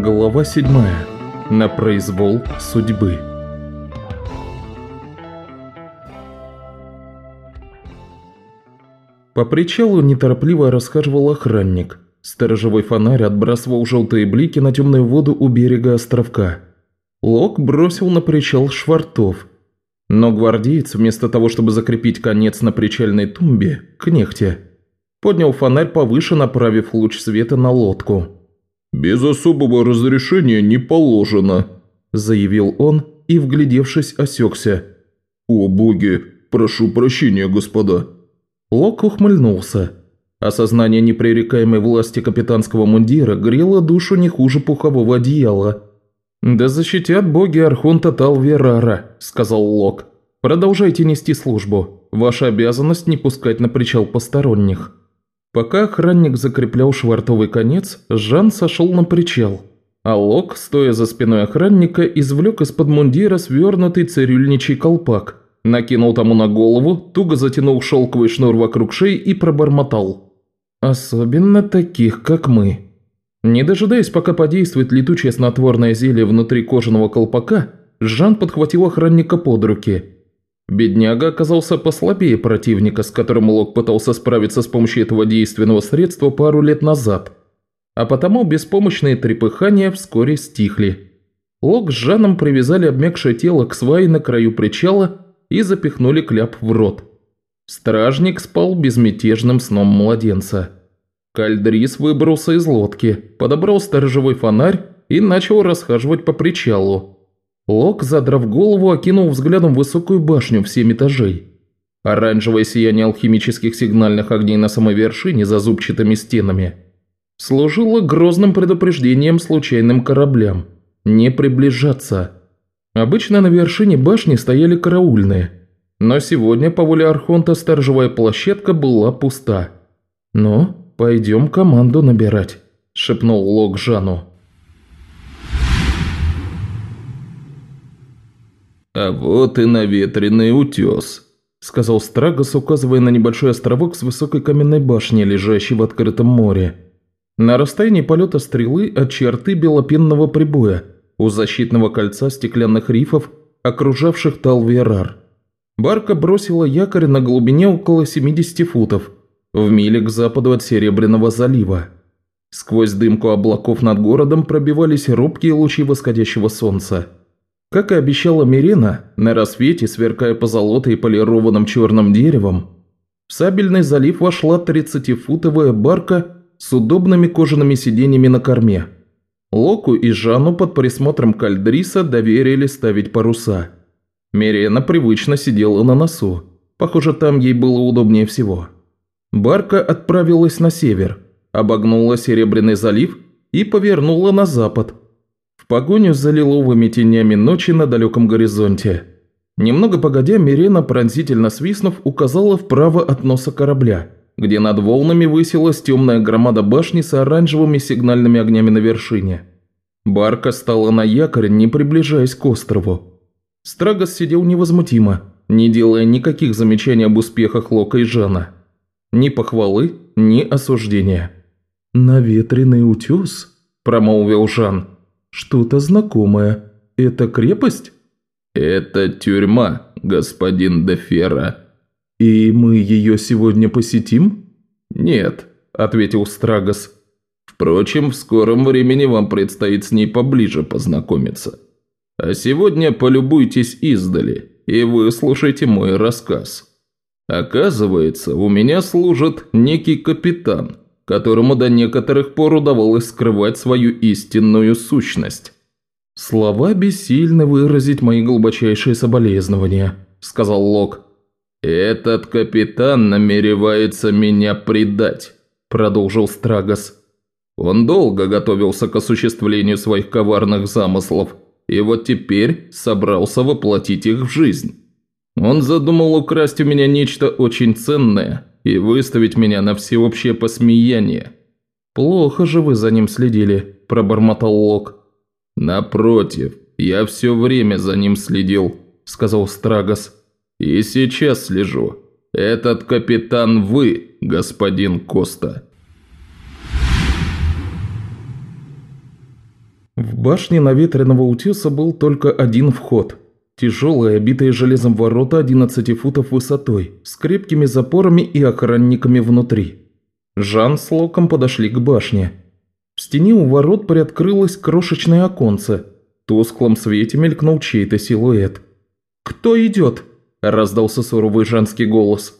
Глава 7. На произвол судьбы. По причалу неторопливо расхаживал охранник. Сторожевой фонарь отбрасывал желтые блики на темную воду у берега островка. Лок бросил на причал швартов. Но гвардеец, вместо того, чтобы закрепить конец на причальной тумбе, кнехте, поднял фонарь повыше, направив луч света на лодку. «Без особого разрешения не положено», – заявил он и, вглядевшись, осекся. «О боги, прошу прощения, господа». Лок ухмыльнулся. Осознание непререкаемой власти капитанского мундира грело душу не хуже пухового одеяла. «Да защитят боги Архонта Талверара», – сказал Лок. «Продолжайте нести службу. Ваша обязанность не пускать на причал посторонних». Пока охранник закреплял швартовый конец, Жан сошел на причал, а Лок, стоя за спиной охранника, извлек из-под мундира свернутый цирюльничий колпак, накинул тому на голову, туго затянул шелковый шнур вокруг шеи и пробормотал. «Особенно таких, как мы». Не дожидаясь, пока подействует летучее снотворное зелье внутри кожаного колпака, Жан подхватил охранника под руки – Бедняга оказался послабее противника, с которым Лок пытался справиться с помощью этого действенного средства пару лет назад, а потому беспомощные трепыхания вскоре стихли. Лок с Жаном привязали обмякшее тело к свае на краю причала и запихнули кляп в рот. Стражник спал безмятежным сном младенца. Кальдрис выбрался из лодки, подобрал сторожевой фонарь и начал расхаживать по причалу, Лок, задрав голову, окинул взглядом высокую башню в семь этажей. Оранжевое сияние алхимических сигнальных огней на самой вершине за зубчатыми стенами служило грозным предупреждением случайным кораблям – не приближаться. Обычно на вершине башни стояли караульные, но сегодня по воле Архонта сторожевая площадка была пуста. «Ну, пойдем команду набирать», – шепнул Лок Жану. «А вот и наветренный утес», – сказал Страгос, указывая на небольшой островок с высокой каменной башней, лежащей в открытом море. На расстоянии полета стрелы от черты белопенного прибоя у защитного кольца стеклянных рифов, окружавших Талверар. Барка бросила якорь на глубине около 70 футов, в миле к западу от Серебряного залива. Сквозь дымку облаков над городом пробивались робкие лучи восходящего солнца. Как и обещала Мирена, на рассвете, сверкая позолотой и полированным черным деревом, в Сабельный залив вошла 30-футовая барка с удобными кожаными сиденьями на корме. Локу и Жанну под присмотром Кальдриса доверили ставить паруса. Мирена привычно сидела на носу. Похоже, там ей было удобнее всего. Барка отправилась на север, обогнула Серебряный залив и повернула на запад – в погоню за лиловыми тенями ночи на далеком горизонте. Немного погодя, Мирена, пронзительно свистнув, указала вправо от носа корабля, где над волнами высилась темная громада башни с оранжевыми сигнальными огнями на вершине. Барка стала на якорь, не приближаясь к острову. Страгос сидел невозмутимо, не делая никаких замечаний об успехах Лока и Жана. Ни похвалы, ни осуждения. «Наветренный утес?» – промолвил Жан. «Что-то знакомое. Это крепость?» «Это тюрьма, господин Дефера». «И мы ее сегодня посетим?» «Нет», – ответил Страгос. «Впрочем, в скором времени вам предстоит с ней поближе познакомиться. А сегодня полюбуйтесь издали и выслушайте мой рассказ. Оказывается, у меня служит некий капитан, которому до некоторых пор удавалось скрывать свою истинную сущность. «Слова бессильны выразить мои глубочайшие соболезнования», – сказал Лок. «Этот капитан намеревается меня предать», – продолжил Страгос. «Он долго готовился к осуществлению своих коварных замыслов, и вот теперь собрался воплотить их в жизнь. Он задумал украсть у меня нечто очень ценное – и выставить меня на всеобщее посмеяние». «Плохо же вы за ним следили», – пробормотал Лок. «Напротив, я все время за ним следил», – сказал Страгос. «И сейчас слежу. Этот капитан вы, господин Коста». В башне наветренного утеса был только один вход. Тяжелые, обитые железом ворота 11 футов высотой, с крепкими запорами и охранниками внутри. Жан с Локом подошли к башне. В стене у ворот приоткрылось крошечное оконце. В тусклом свете мелькнул чей-то силуэт. «Кто идет?» – раздался суровый женский голос.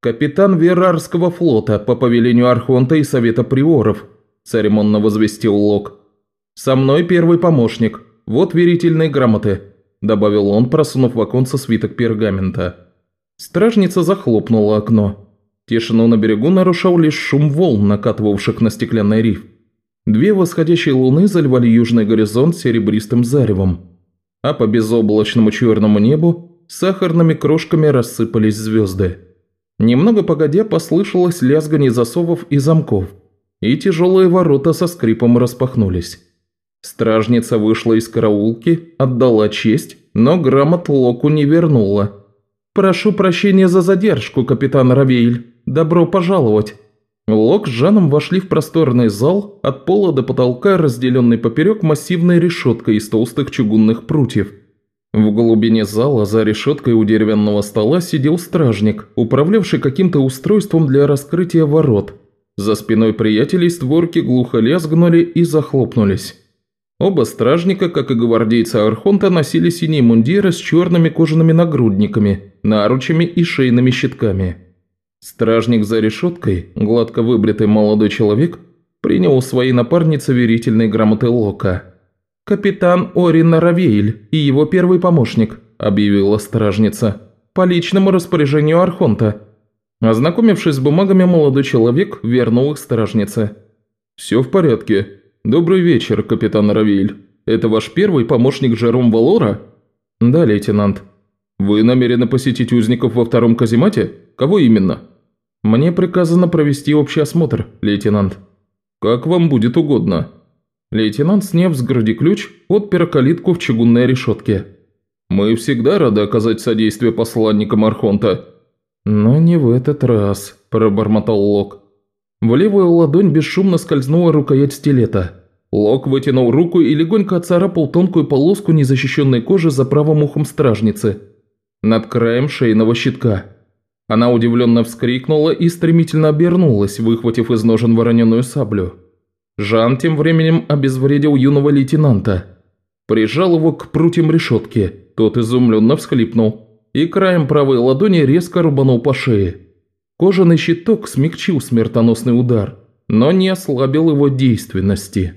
«Капитан Верарского флота по повелению Архонта и Совета Приоров», – церемонно возвестил Лок. «Со мной первый помощник. Вот верительные грамоты», – добавил он, просунув в оконце свиток пергамента. Стражница захлопнула окно. Тишину на берегу нарушал лишь шум волн, накатывавших на стеклянный риф. Две восходящие луны заливали южный горизонт серебристым заревом, а по безоблачному черному небу сахарными крошками рассыпались звезды. Немного погодя послышалось лязгание засовов и замков, и тяжелые ворота со скрипом распахнулись. Стражница вышла из караулки, отдала честь, но грамот Локу не вернула. «Прошу прощения за задержку, капитан Равейль. Добро пожаловать!» Лок с Жаном вошли в просторный зал, от пола до потолка разделенный поперек массивной решеткой из толстых чугунных прутьев. В глубине зала за решеткой у деревянного стола сидел стражник, управлявший каким-то устройством для раскрытия ворот. За спиной приятелей створки глухо лязгнули и захлопнулись. Оба стражника, как и гвардейцы Архонта, носили синие мундиры с черными кожаными нагрудниками, наручами и шейными щитками. Стражник за решеткой, гладко выбритый молодой человек, принял у своей напарницы верительные грамоты Лока. «Капитан Орин Равейль и его первый помощник», – объявила стражница. «По личному распоряжению Архонта». Ознакомившись с бумагами, молодой человек вернул их стражнице. «Все в порядке. Добрый вечер, капитан Равейль. Это ваш первый помощник Жером Валора?» «Да, лейтенант». «Вы намерены посетить узников во втором каземате? Кого именно?» «Мне приказано провести общий осмотр, лейтенант». «Как вам будет угодно». Лейтенант, сняв с груди ключ, отпер калитку в чугунной решетке. «Мы всегда рады оказать содействие посланникам Архонта». «Но не в этот раз», – пробормотал Лок. В левую ладонь бесшумно скользнула рукоять стилета. Лок вытянул руку и легонько отцарапал тонкую полоску незащищенной кожи за правым ухом стражницы. Над краем шейного щитка. Она удивленно вскрикнула и стремительно обернулась, выхватив из ножен вороненую саблю. Жан тем временем обезвредил юного лейтенанта. Прижал его к прутьям решетки, тот изумленно всхлипнул и краем правой ладони резко рубанул по шее. Кожаный щиток смягчил смертоносный удар, но не ослабил его действенности.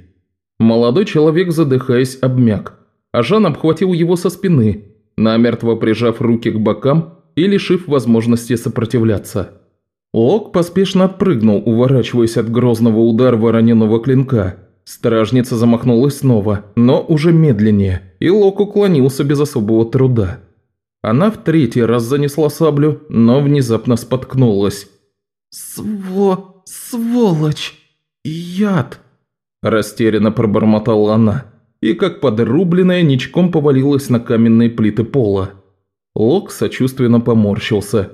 Молодой человек, задыхаясь, обмяк, а Жан обхватил его со спины, намертво прижав руки к бокам и лишив возможности сопротивляться. Лок поспешно отпрыгнул, уворачиваясь от грозного удара вороненого клинка. Стражница замахнулась снова, но уже медленнее, и Лок уклонился без особого труда. Она в третий раз занесла саблю, но внезапно споткнулась. «Сво... сволочь! Яд!» Растерянно пробормотала она, и как подрубленная ничком повалилась на каменные плиты пола. Лок сочувственно поморщился.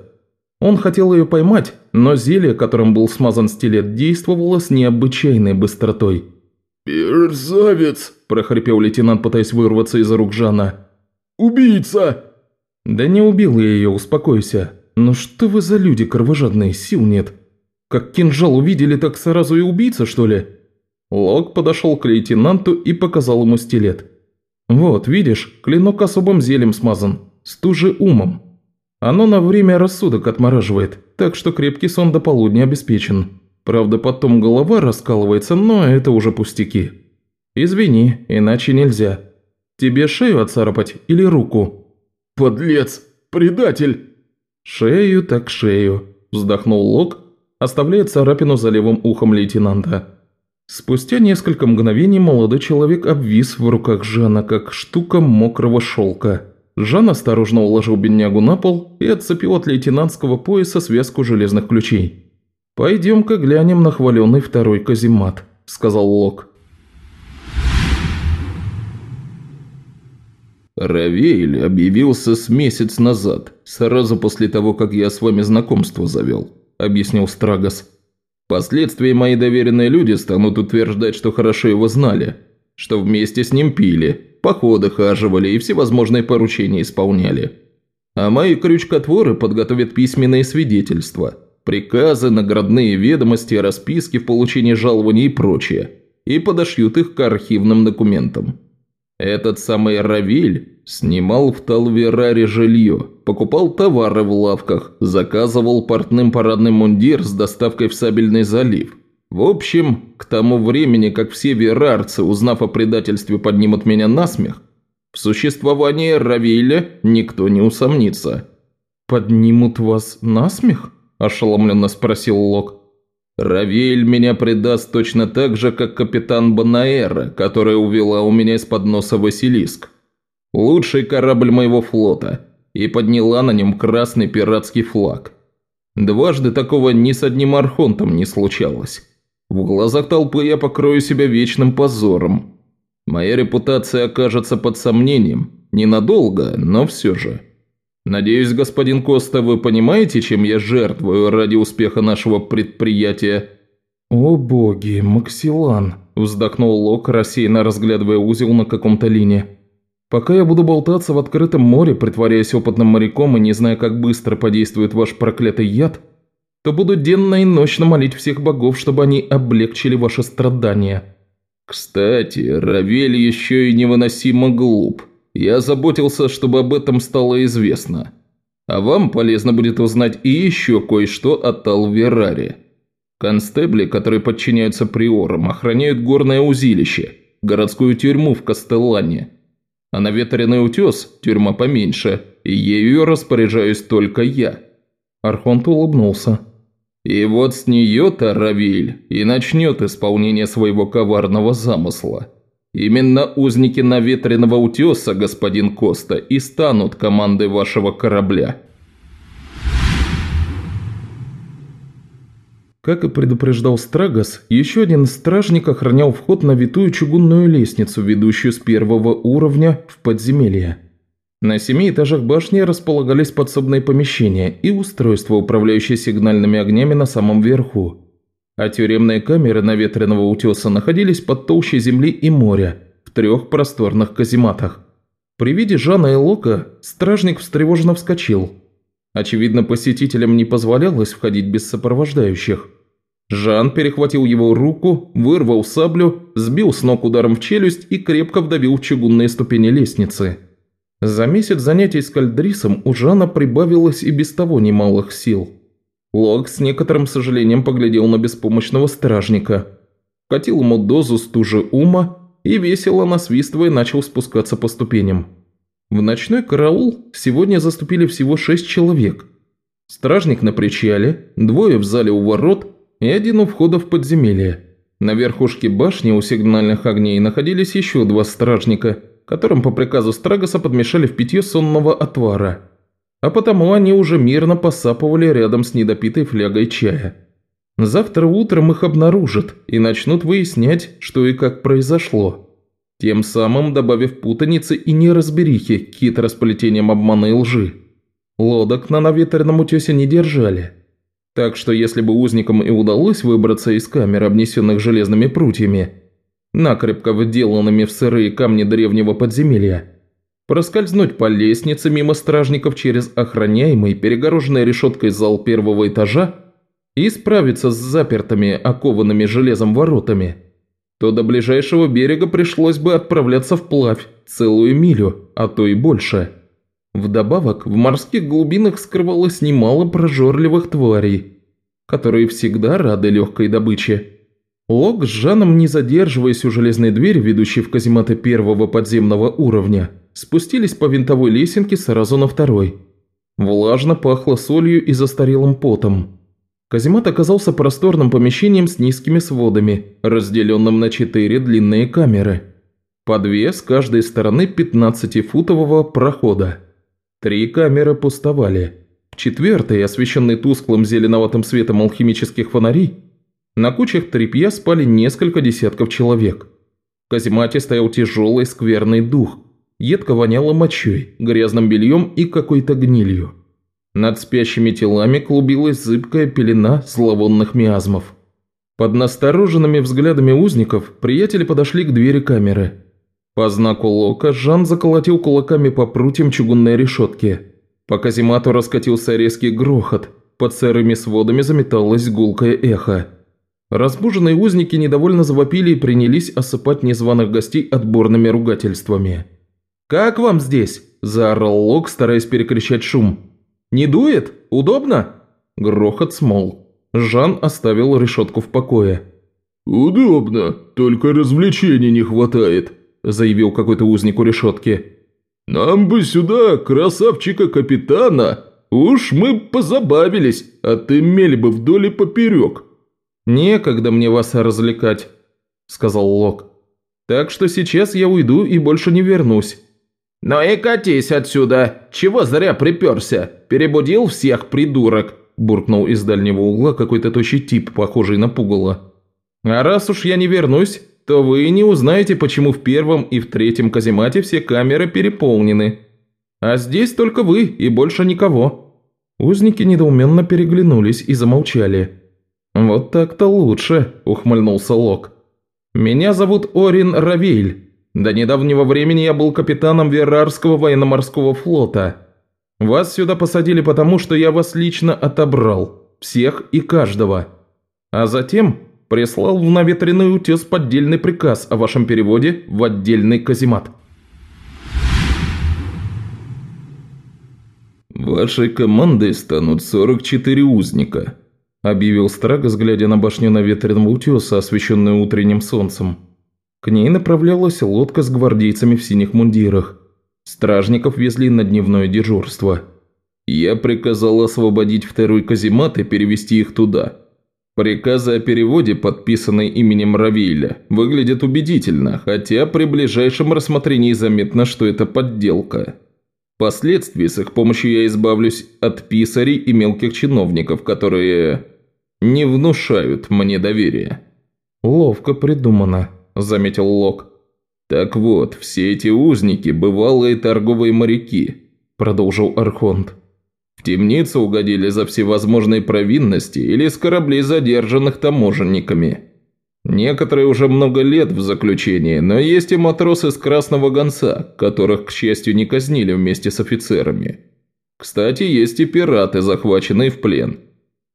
Он хотел ее поймать, но зелье, которым был смазан стилет, действовало с необычайной быстротой. «Мерзавец!» – прохрипел лейтенант, пытаясь вырваться из рук Жана. «Убийца!» «Да не убил я ее, успокойся. Ну что вы за люди кровожадные, сил нет. Как кинжал увидели, так сразу и убийца, что ли?» Лок подошел к лейтенанту и показал ему стилет. «Вот, видишь, клинок особым зелем смазан стуже умом. Оно на время рассудок отмораживает, так что крепкий сон до полудня обеспечен. Правда, потом голова раскалывается, но это уже пустяки. Извини, иначе нельзя. Тебе шею отцарапать или руку?» «Подлец! Предатель!» «Шею так шею», – вздохнул Лок, оставляя царапину за левым ухом лейтенанта. Спустя несколько мгновений молодой человек обвис в руках Жана, как штука мокрого шелка. Жан осторожно уложил беднягу на пол и отцепил от лейтенантского пояса связку железных ключей. «Пойдем-ка глянем на хваленный второй каземат», – сказал Лок. «Равейль объявился с месяц назад, сразу после того, как я с вами знакомство завел», – объяснил Страгос. «Впоследствии мои доверенные люди станут утверждать, что хорошо его знали. что вместе с ним пили, походы хаживали и всевозможные поручения исполняли. А мои крючкотворы подготовят письменные свидетельства, приказы, наградные ведомости, расписки в получении жалований и прочее, и подошьют их к архивным документам. Этот самый Равиль снимал в Талвераре жилье, покупал товары в лавках, заказывал портным парадный мундир с доставкой в Сабельный залив. В общем, к тому времени, как все верарцы, узнав о предательстве, поднимут меня на смех, в существовании Равиля никто не усомнится. «Поднимут вас на смех?» – ошеломленно спросил Лок. «Равиль меня предаст точно так же, как капитан Банаэра, которая увела у меня из-под носа Василиск. Лучший корабль моего флота, и подняла на нем красный пиратский флаг. Дважды такого ни с одним архонтом не случалось. В глазах толпы я покрою себя вечным позором, Моя репутация окажется под сомнением. Ненадолго, но все же. Надеюсь, господин Коста, вы понимаете, чем я жертвую ради успеха нашего предприятия?» «О боги, Максилан!» – вздохнул Лок, рассеянно разглядывая узел на каком-то лине. «Пока я буду болтаться в открытом море, притворяясь опытным моряком и не зная, как быстро подействует ваш проклятый яд, то буду денно и ночно молить всех богов, чтобы они облегчили ваши страдания». Кстати, Равель еще и невыносимо глуп. Я заботился, чтобы об этом стало известно. А вам полезно будет узнать и еще кое-что о Талвераре. Констебли, которые подчиняются приорам, охраняют горное узилище, городскую тюрьму в Кастеллане. А на ветреный утес тюрьма поменьше, и ею распоряжаюсь только я». Архонт улыбнулся. И вот с нее-то Равиль и начнет исполнение своего коварного замысла. Именно узники наветренного утеса, господин Коста, и станут командой вашего корабля. Как и предупреждал Страгос, еще один стражник охранял вход на витую чугунную лестницу, ведущую с первого уровня в подземелье. На семи этажах башни располагались подсобные помещения и устройства, управляющие сигнальными огнями на самом верху. А тюремные камеры наветренного утеса находились под толщей земли и моря, в трех просторных казематах. При виде Жана и Лока стражник встревоженно вскочил. Очевидно, посетителям не позволялось входить без сопровождающих. Жан перехватил его руку, вырвал саблю, сбил с ног ударом в челюсть и крепко вдавил чугунные ступени лестницы. За месяц занятий с кальдрисом у Жана прибавилось и без того немалых сил. Лок с некоторым сожалением поглядел на беспомощного стражника. Катил ему дозу стужи ума и весело насвистывая начал спускаться по ступеням. В ночной караул сегодня заступили всего шесть человек. Стражник на причале, двое в зале у ворот и один у входа в подземелье. На верхушке башни у сигнальных огней находились еще два стражника – которым по приказу Страгоса подмешали в питье сонного отвара. А потому они уже мирно посапывали рядом с недопитой флягой чая. Завтра утром их обнаружат и начнут выяснять, что и как произошло. Тем самым добавив путаницы и неразберихи к хитросплетениям обмана и лжи. Лодок на наветренном утесе не держали. Так что если бы узникам и удалось выбраться из камер, обнесенных железными прутьями, накрепко вделанными в сырые камни древнего подземелья, проскользнуть по лестнице мимо стражников через охраняемый, перегороженный решеткой зал первого этажа и справиться с запертыми, окованными железом воротами, то до ближайшего берега пришлось бы отправляться вплавь целую милю, а то и больше. Вдобавок, в морских глубинах скрывалось немало прожорливых тварей, которые всегда рады легкой добыче. Лок с Жаном, не задерживаясь у железной двери, ведущей в казематы первого подземного уровня, спустились по винтовой лесенке сразу на второй. Влажно пахло солью и застарелым потом. Каземат оказался просторным помещением с низкими сводами, разделенным на четыре длинные камеры. По две с каждой стороны 15-футового прохода. Три камеры пустовали. В четвертой, освещенной тусклым зеленоватым светом алхимических фонарей, на кучах тряпья спали несколько десятков человек. В каземате стоял тяжелый скверный дух. Едко воняло мочой, грязным бельем и какой-то гнилью. Над спящими телами клубилась зыбкая пелена зловонных миазмов. Под настороженными взглядами узников приятели подошли к двери камеры. По знаку Лока Жан заколотил кулаками по прутьям чугунной решетки. По каземату раскатился резкий грохот, под сырыми сводами заметалось гулкое эхо. Разбуженные узники недовольно завопили и принялись осыпать незваных гостей отборными ругательствами. «Как вам здесь?» – заорал Лок, стараясь перекричать шум. «Не дует? Удобно?» Грохот смолк. Жан оставил решетку в покое. «Удобно, только развлечений не хватает», – заявил какой-то узник у решетки. «Нам бы сюда, красавчика-капитана! Уж мы позабавились, а ты мели бы вдоль и поперек». «Некогда мне вас развлекать», – сказал Лок. «Так что сейчас я уйду и больше не вернусь». «Ну и катись отсюда! Чего зря приперся? Перебудил всех, придурок!» – буркнул из дальнего угла какой-то тощий тип, похожий на пугало. «А раз уж я не вернусь, то вы не узнаете, почему в первом и в третьем каземате все камеры переполнены. А здесь только вы и больше никого». Узники недоуменно переглянулись и замолчали. «Вот так-то лучше», – ухмыльнулся Лок. «Меня зовут Орин Равейль. До недавнего времени я был капитаном Верарского военно-морского флота». Вас сюда посадили потому, что я вас лично отобрал. Всех и каждого. А затем прислал в наветренный утес поддельный приказ о вашем переводе в отдельный каземат. «Вашей командой станут 44 узника», – объявил Страгос, глядя на башню наветренного утеса, освещенную утренним солнцем. К ней направлялась лодка с гвардейцами в синих мундирах – Стражников везли на дневное дежурство. Я приказал освободить второй каземат и перевести их туда. Приказы о переводе, подписанные именем Равиля, выглядят убедительно, хотя при ближайшем рассмотрении заметно, что это подделка. Впоследствии с их помощью я избавлюсь от писарей и мелких чиновников, которые не внушают мне доверия». «Ловко придумано», – заметил Лок. «Так вот, все эти узники – бывалые торговые моряки», – продолжил Архонт. «В темницу угодили за всевозможные провинности или с кораблей, задержанных таможенниками. Некоторые уже много лет в заключении, но есть и матросы с Красного Гонца, которых, к счастью, не казнили вместе с офицерами. Кстати, есть и пираты, захваченные в плен».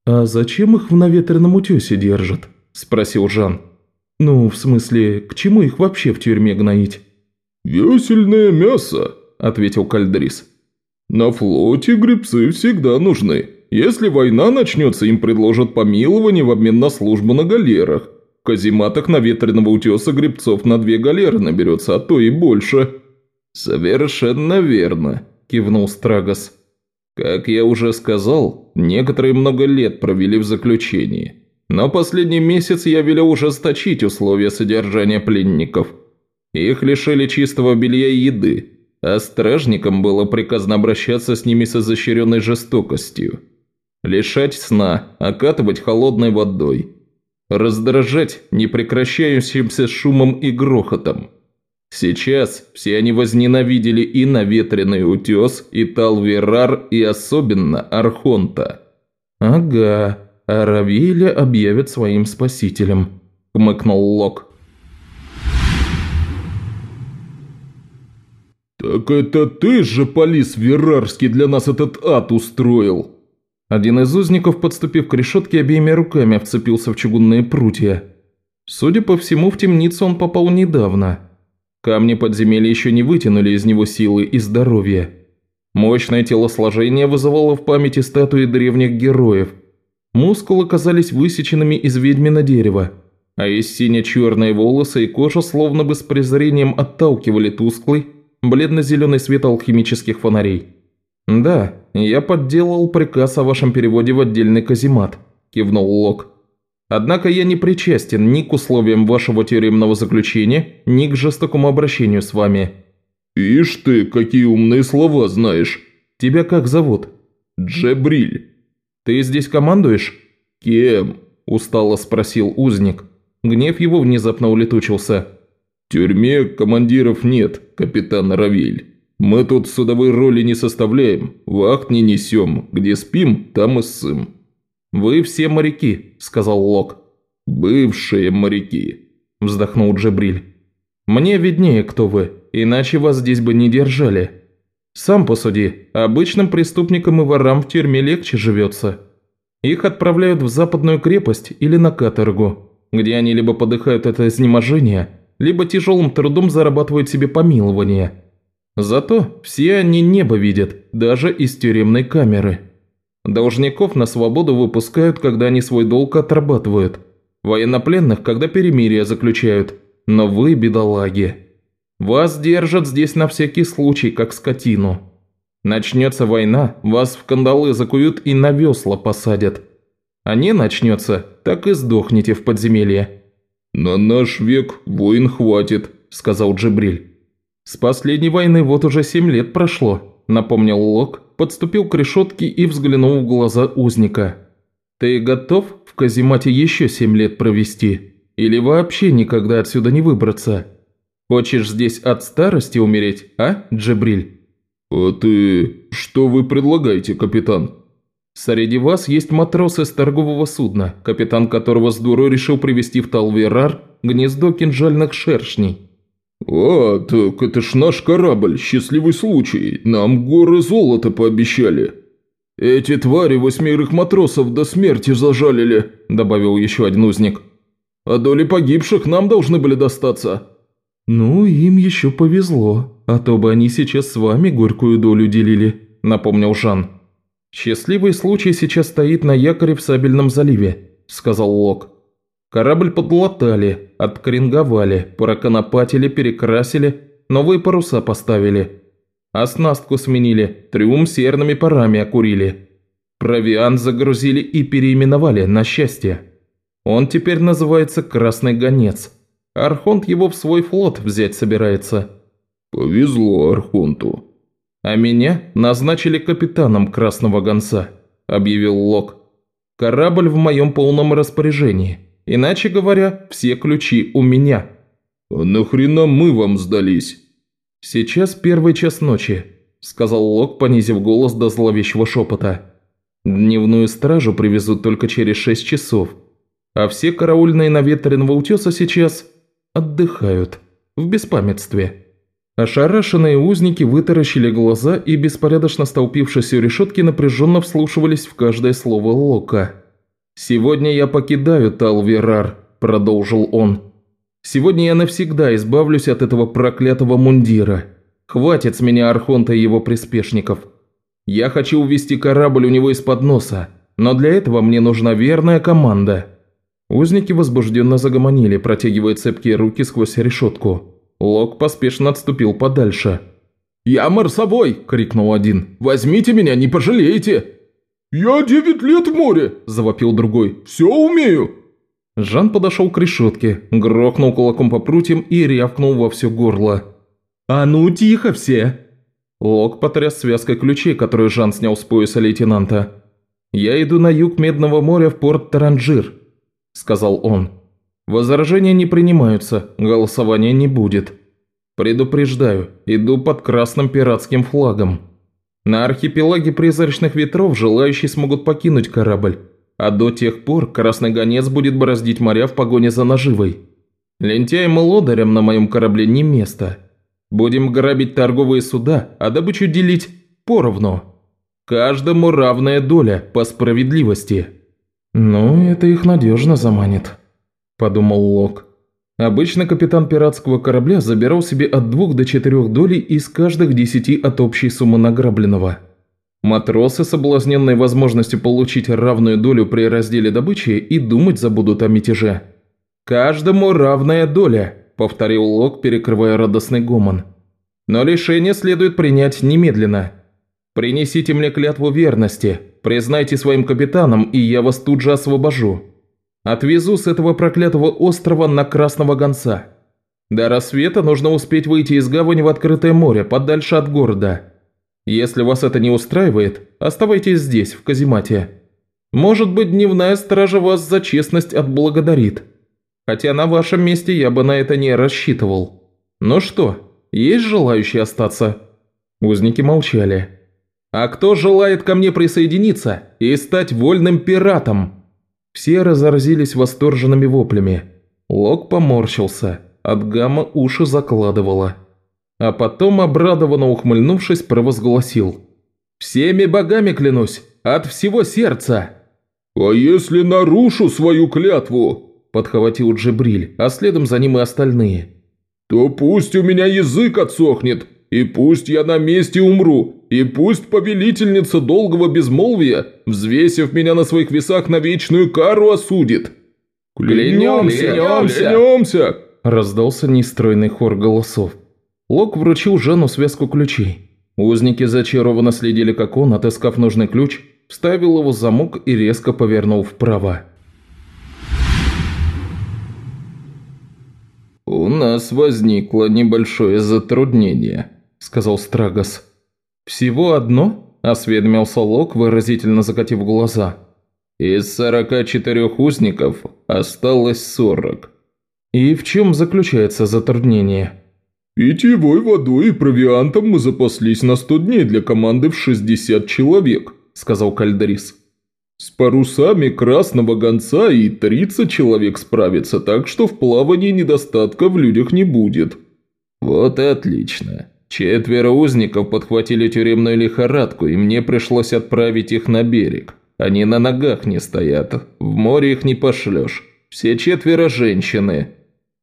«А зачем их в наветренном утесе держат?» – спросил Жан. «Ну, в смысле, к чему их вообще в тюрьме гноить?» «Весельное мясо», – ответил Кальдрис. «На флоте гребцы всегда нужны. Если война начнется, им предложат помилование в обмен на службу на галерах. В казематах на ветреного утеса гребцов на две галеры наберется, а то и больше». «Совершенно верно», – кивнул Страгос. «Как я уже сказал, некоторые много лет провели в заключении». Но последний месяц я велел ужесточить условия содержания пленников. Их лишили чистого белья и еды, а стражникам было приказано обращаться с ними с изощренной жестокостью. Лишать сна, окатывать холодной водой. Раздражать непрекращающимся шумом и грохотом. Сейчас все они возненавидели и наветренный утес, и Талверар, и особенно Архонта. «Ага», а объявят своим спасителем», – хмыкнул Лок. «Так это ты же, Полис Верарский, для нас этот ад устроил!» Один из узников, подступив к решетке, обеими руками вцепился в чугунные прутья. Судя по всему, в темницу он попал недавно. Камни подземелья еще не вытянули из него силы и здоровья. Мощное телосложение вызывало в памяти статуи древних героев, Мускулы казались высеченными из ведьмина дерева, а из сине-черные волосы и кожа словно бы с презрением отталкивали тусклый, бледно-зеленый свет алхимических фонарей. «Да, я подделал приказ о вашем переводе в отдельный каземат», – кивнул Лок. «Однако я не причастен ни к условиям вашего тюремного заключения, ни к жестокому обращению с вами». «Ишь ты, какие умные слова знаешь!» «Тебя как зовут?» «Джебриль». «Ты здесь командуешь?» «Кем?» – устало спросил узник. Гнев его внезапно улетучился. «В тюрьме командиров нет, капитан Равиль. Мы тут судовой роли не составляем, вахт не несем. Где спим, там и ссым». «Вы все моряки», – сказал Лок. «Бывшие моряки», – вздохнул Джебриль. «Мне виднее, кто вы, иначе вас здесь бы не держали. Сам посуди, обычным преступникам и ворам в тюрьме легче живется. Их отправляют в западную крепость или на каторгу, где они либо подыхают от изнеможения, либо тяжелым трудом зарабатывают себе помилование. Зато все они небо видят, даже из тюремной камеры. Должников на свободу выпускают, когда они свой долг отрабатывают. Военнопленных, когда перемирие заключают. Но вы, бедолаги, вас держат здесь на всякий случай, как скотину. Начнется война, вас в кандалы закуют и на весла посадят. А не начнется, так и сдохнете в подземелье». «На наш век войн хватит», – сказал Джибриль. «С последней войны вот уже семь лет прошло», – напомнил Лок, подступил к решетке и взглянул в глаза узника. «Ты готов в каземате еще семь лет провести? Или вообще никогда отсюда не выбраться?» Хочешь здесь от старости умереть, а, Джебриль?» «А ты... что вы предлагаете, капитан?» «Среди вас есть матрос из торгового судна, капитан которого с дурой решил привести в Талверар гнездо кинжальных шершней». «А, так это ж наш корабль, счастливый случай, нам горы золота пообещали». «Эти твари восьмерых матросов до смерти зажалили», – добавил еще один узник. «А доли погибших нам должны были достаться». «Ну, им еще повезло, а то бы они сейчас с вами горькую долю делили», – напомнил Жан. «Счастливый случай сейчас стоит на якоре в Сабельном заливе», – сказал Лок. «Корабль подлатали, откоренговали, проконопатили, перекрасили, новые паруса поставили. Оснастку сменили, трюм серными парами окурили. Провиант загрузили и переименовали, на счастье. Он теперь называется «Красный гонец». Архонт его в свой флот взять собирается». «Повезло Архонту». «А меня назначили капитаном Красного Гонца», – объявил Лок. «Корабль в моем полном распоряжении. Иначе говоря, все ключи у меня». «А нахрена мы вам сдались?» «Сейчас первый час ночи», – сказал Лок, понизив голос до зловещего шепота. «Дневную стражу привезут только через шесть часов, а все караульные наветренного утеса сейчас отдыхают, в беспамятстве». Ошарашенные узники вытаращили глаза и, беспорядочно столпившись у решетки, напряженно вслушивались в каждое слово Лока. «Сегодня я покидаю Талверар», – продолжил он. «Сегодня я навсегда избавлюсь от этого проклятого мундира. Хватит с меня Архонта и его приспешников. Я хочу увести корабль у него из-под носа, но для этого мне нужна верная команда. Узники возбужденно загомонили, протягивая цепкие руки сквозь решетку. Лок поспешно отступил подальше. «Я марсовой!» – крикнул один. «Возьмите меня, не пожалеете!» «Я девять лет в море!» – завопил другой. «Все умею!» Жан подошел к решетке, грохнул кулаком по прутьям и рявкнул во все горло. «А ну тихо все!» Лок потряс связкой ключей, которую Жан снял с пояса лейтенанта. «Я иду на юг Медного моря в порт Таранжир. – сказал он. «Возражения не принимаются, голосования не будет. Предупреждаю, иду под красным пиратским флагом. На архипелаге призрачных ветров желающие смогут покинуть корабль, а до тех пор красный гонец будет бороздить моря в погоне за наживой. Лентяям и лодырям на моем корабле не место. Будем грабить торговые суда, а добычу делить поровну. Каждому равная доля по справедливости». «Ну, это их надежно заманит», – подумал Лок. Обычно капитан пиратского корабля забирал себе от двух до четырех долей из каждых десяти от общей суммы награбленного. Матросы, соблазненные возможностью получить равную долю при разделе добычи, и думать забудут о мятеже. «Каждому равная доля», – повторил Лок, перекрывая радостный гомон. «Но решение следует принять немедленно. Принесите мне клятву верности, признайте своим капитаном, и я вас тут же освобожу. Отвезу с этого проклятого острова на Красного Гонца. До рассвета нужно успеть выйти из гавани в открытое море, подальше от города. Если вас это не устраивает, оставайтесь здесь, в каземате. Может быть, дневная стража вас за честность отблагодарит. Хотя на вашем месте я бы на это не рассчитывал. Ну что, есть желающие остаться?» Узники молчали. А кто желает ко мне присоединиться и стать вольным пиратом?» Все разорзились восторженными воплями. Лок поморщился, от гамма уши закладывало. А потом, обрадованно ухмыльнувшись, провозгласил. «Всеми богами клянусь, от всего сердца!» «А если нарушу свою клятву?» – подхватил Джибриль, а следом за ним и остальные. «То пусть у меня язык отсохнет, и пусть я на месте умру, и пусть повелительница долгого безмолвия, взвесив меня на своих весах на вечную кару, осудит». «Клянемся, клянемся!», клянемся – раздался нестройный хор голосов. Лок вручил Жану связку ключей. Узники зачарованно следили, как он, отыскав нужный ключ, вставил его в замок и резко повернул вправо. «У нас возникло небольшое затруднение», – сказал Страгос. «Всего одно?» – осведомился Лок, выразительно закатив глаза. «Из сорока четырех узников осталось сорок». «И в чем заключается затруднение?» «Питьевой водой и провиантом мы запаслись на сто дней для команды в шестьдесят человек», – сказал Кальдрис. «С парусами красного гонца и тридцать человек справится, так что в плавании недостатка в людях не будет». «Вот и отлично. Четверо узников подхватили тюремную лихорадку, и мне пришлось отправить их на берег. Они на ногах не стоят, в море их не пошлешь. Все четверо женщины.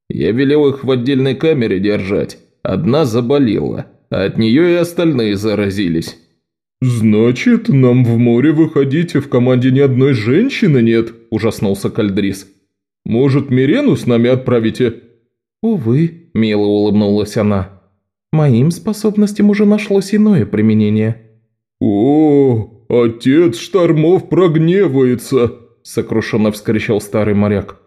Я велел их в отдельной камере держать. Одна заболела, а от нее и остальные заразились». «Значит, нам в море выходить, в команде ни одной женщины нет?» – ужаснулся Кальдрис. «Может, Мирену с нами отправите?» «Увы», – мило улыбнулась она. «Моим способностям уже нашлось иное применение». «О, отец штормов прогневается!» – сокрушенно вскричал старый моряк.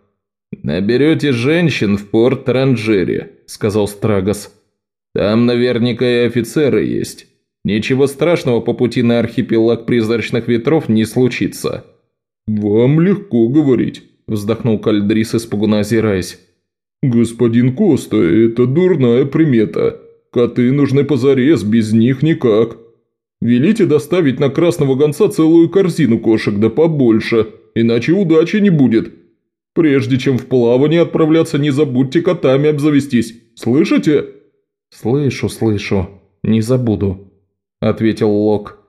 «Наберете женщин в порт Ранжере», – сказал Страгос. «Там наверняка и офицеры есть. Ничего страшного по пути на архипелаг призрачных ветров не случится». «Вам легко говорить», – вздохнул Кальдрис, испуганно озираясь. «Господин Коста, это дурная примета. Коты нужны позарез, без них никак. Велите доставить на красного гонца целую корзину кошек, да побольше, иначе удачи не будет. Прежде чем в плавание отправляться, не забудьте котами обзавестись. Слышите?» «Слышу, слышу. Не забуду», – ответил Лок.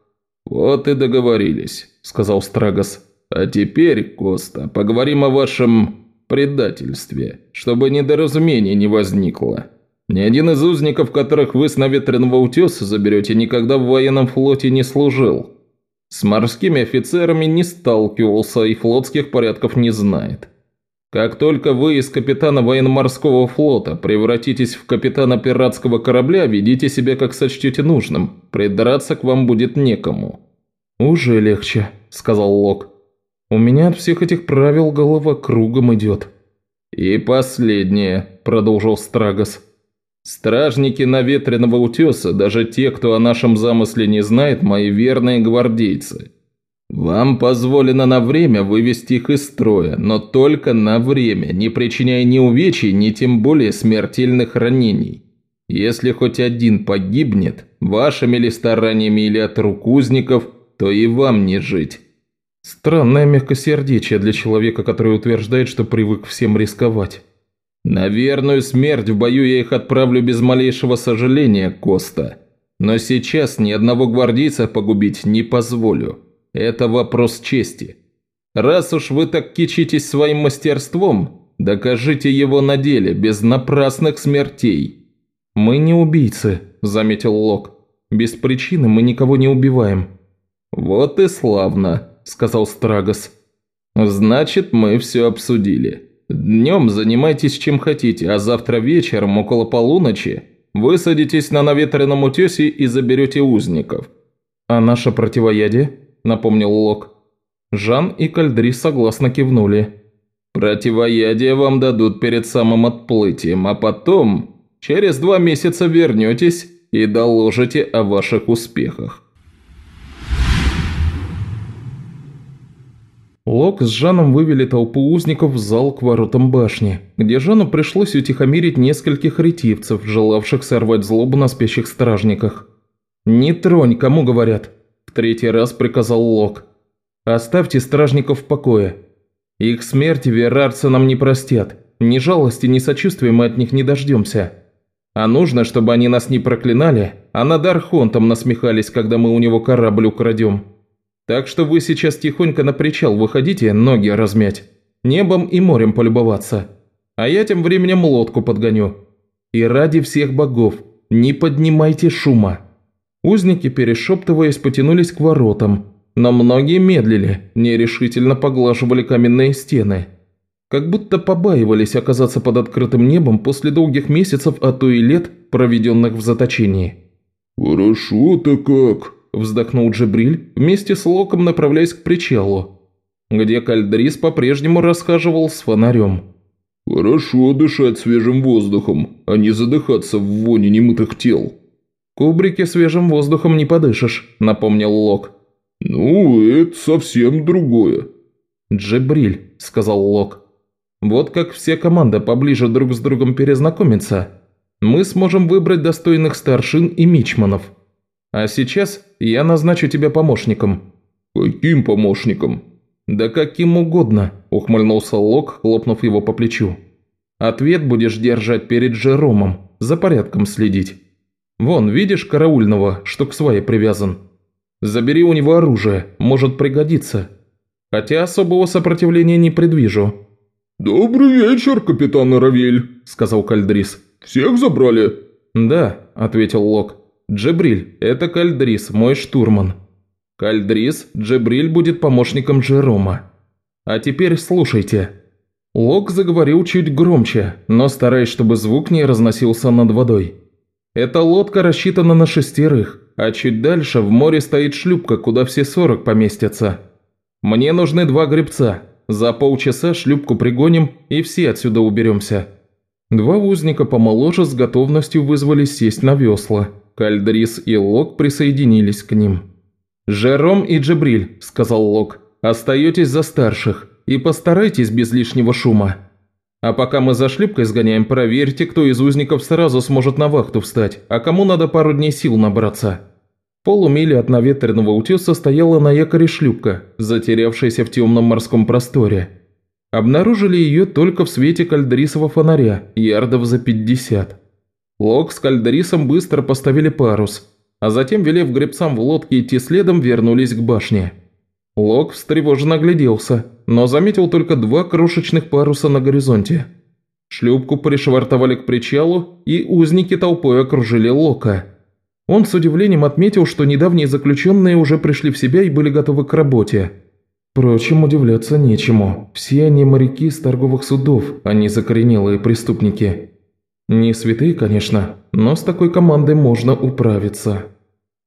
«Вот и договорились», – сказал Страгос. «А теперь, Коста, поговорим о вашем предательстве, чтобы недоразумений не возникло. Ни один из узников, которых вы с наветренного утеса заберете, никогда в военном флоте не служил. С морскими офицерами не сталкивался и флотских порядков не знает. Как только вы из капитана военно-морского флота превратитесь в капитана пиратского корабля, ведите себя как сочтете нужным. Придраться к вам будет некому». «Уже легче», – сказал Лок. «У меня от всех этих правил голова кругом идет». «И последнее», – продолжил Страгос. «Стражники наветренного утеса, даже те, кто о нашем замысле не знает, мои верные гвардейцы. «Вам позволено на время вывести их из строя, но только на время, не причиняя ни увечий, ни тем более смертельных ранений. Если хоть один погибнет, вашими ли стараниями или от рук узников, то и вам не жить». Странное мягкосердечие для человека, который утверждает, что привык всем рисковать. «На верную смерть в бою я их отправлю без малейшего сожаления, Коста. Но сейчас ни одного гвардейца погубить не позволю». Это вопрос чести. Раз уж вы так кичитесь своим мастерством, докажите его на деле, без напрасных смертей». «Мы не убийцы», – заметил Лок. «Без причины мы никого не убиваем». «Вот и славно», – сказал Страгос. «Значит, мы все обсудили. Днем занимайтесь чем хотите, а завтра вечером около полуночи высадитесь на наветренном утесе и заберете узников». «А наше противоядие?» – напомнил Лок. Жан и Кальдри согласно кивнули. «Противоядие вам дадут перед самым отплытием, а потом, через два месяца вернетесь и доложите о ваших успехах». Лок с Жаном вывели толпу узников в зал к воротам башни, где Жану пришлось утихомирить нескольких ретивцев, желавших сорвать злобу на спящих стражниках. «Не тронь, кому говорят», третий раз приказал Лок. «Оставьте стражников в покое. Их смерти верарцы нам не простят. Ни жалости, ни сочувствия мы от них не дождемся. А нужно, чтобы они нас не проклинали, а над Архонтом насмехались, когда мы у него корабль украдем. Так что вы сейчас тихонько на причал выходите, ноги размять, небом и морем полюбоваться. А я тем временем лодку подгоню. И ради всех богов, не поднимайте шума». Узники, перешептываясь, потянулись к воротам, но многие медлили, нерешительно поглаживали каменные стены – как будто побаивались оказаться под открытым небом после долгих месяцев, а то и лет, проведенных в заточении. «Хорошо-то как!» – вздохнул Джебриль, вместе с Локом направляясь к причалу, где Кальдрис по-прежнему расхаживал с фонарем. «Хорошо дышать свежим воздухом, а не задыхаться в воне немытых тел». «Кубрике свежим воздухом не подышишь», – напомнил Лок. «Ну, это совсем другое». «Джебриль», – сказал Лок. Вот как все команды поближе друг с другом перезнакомятся, мы сможем выбрать достойных старшин и мичманов. А сейчас я назначу тебя помощником». «Каким помощником?» «Да каким угодно», – ухмыльнулся Лок, хлопнув его по плечу. «Ответ будешь держать перед Жеромом, за порядком следить. Вон, видишь караульного, что к свае привязан? Забери у него оружие, может пригодиться. Хотя особого сопротивления не предвижу. «Добрый вечер, капитан Равиль», – сказал Кальдрис. «Всех забрали?» «Да», – ответил Лок. «Джебриль, это Кальдрис, мой штурман. Кальдрис, Джебриль будет помощником Джерома. А теперь слушайте». Лок заговорил чуть громче, но стараясь, чтобы звук не разносился над водой. «Эта лодка рассчитана на шестерых, а чуть дальше в море стоит шлюпка, куда все сорок поместятся. Мне нужны два гребца, за полчаса шлюпку пригоним и все отсюда уберемся». Два узника помоложе с готовностью вызвались сесть на весла. Кальдрис и Лок присоединились к ним. «Жером и Джебриль», – сказал Лок, – «остаетесь за старших и постарайтесь без лишнего шума. А пока мы за шлюпкой сгоняем, проверьте, кто из узников сразу сможет на вахту встать, а кому надо пару дней сил набраться». Полумили от наветренного утеса стояла на якоре шлюпка, затерявшаяся в темном морском просторе. Обнаружили ее только в свете кальдрисового фонаря, ярдов за 50. Лок с кальдрисом быстро поставили парус, а затем, велев гребцам в лодке идти следом, вернулись к башне. Лок встревоженно огляделся, но заметил только два крошечных паруса на горизонте. Шлюпку пришвартовали к причалу, и узники толпой окружили Лока – он с удивлением отметил, что недавние заключенные уже пришли в себя и были готовы к работе. Впрочем, удивляться нечему. Все они моряки с торговых судов, а не закоренелые преступники. Не святые, конечно, но с такой командой можно управиться.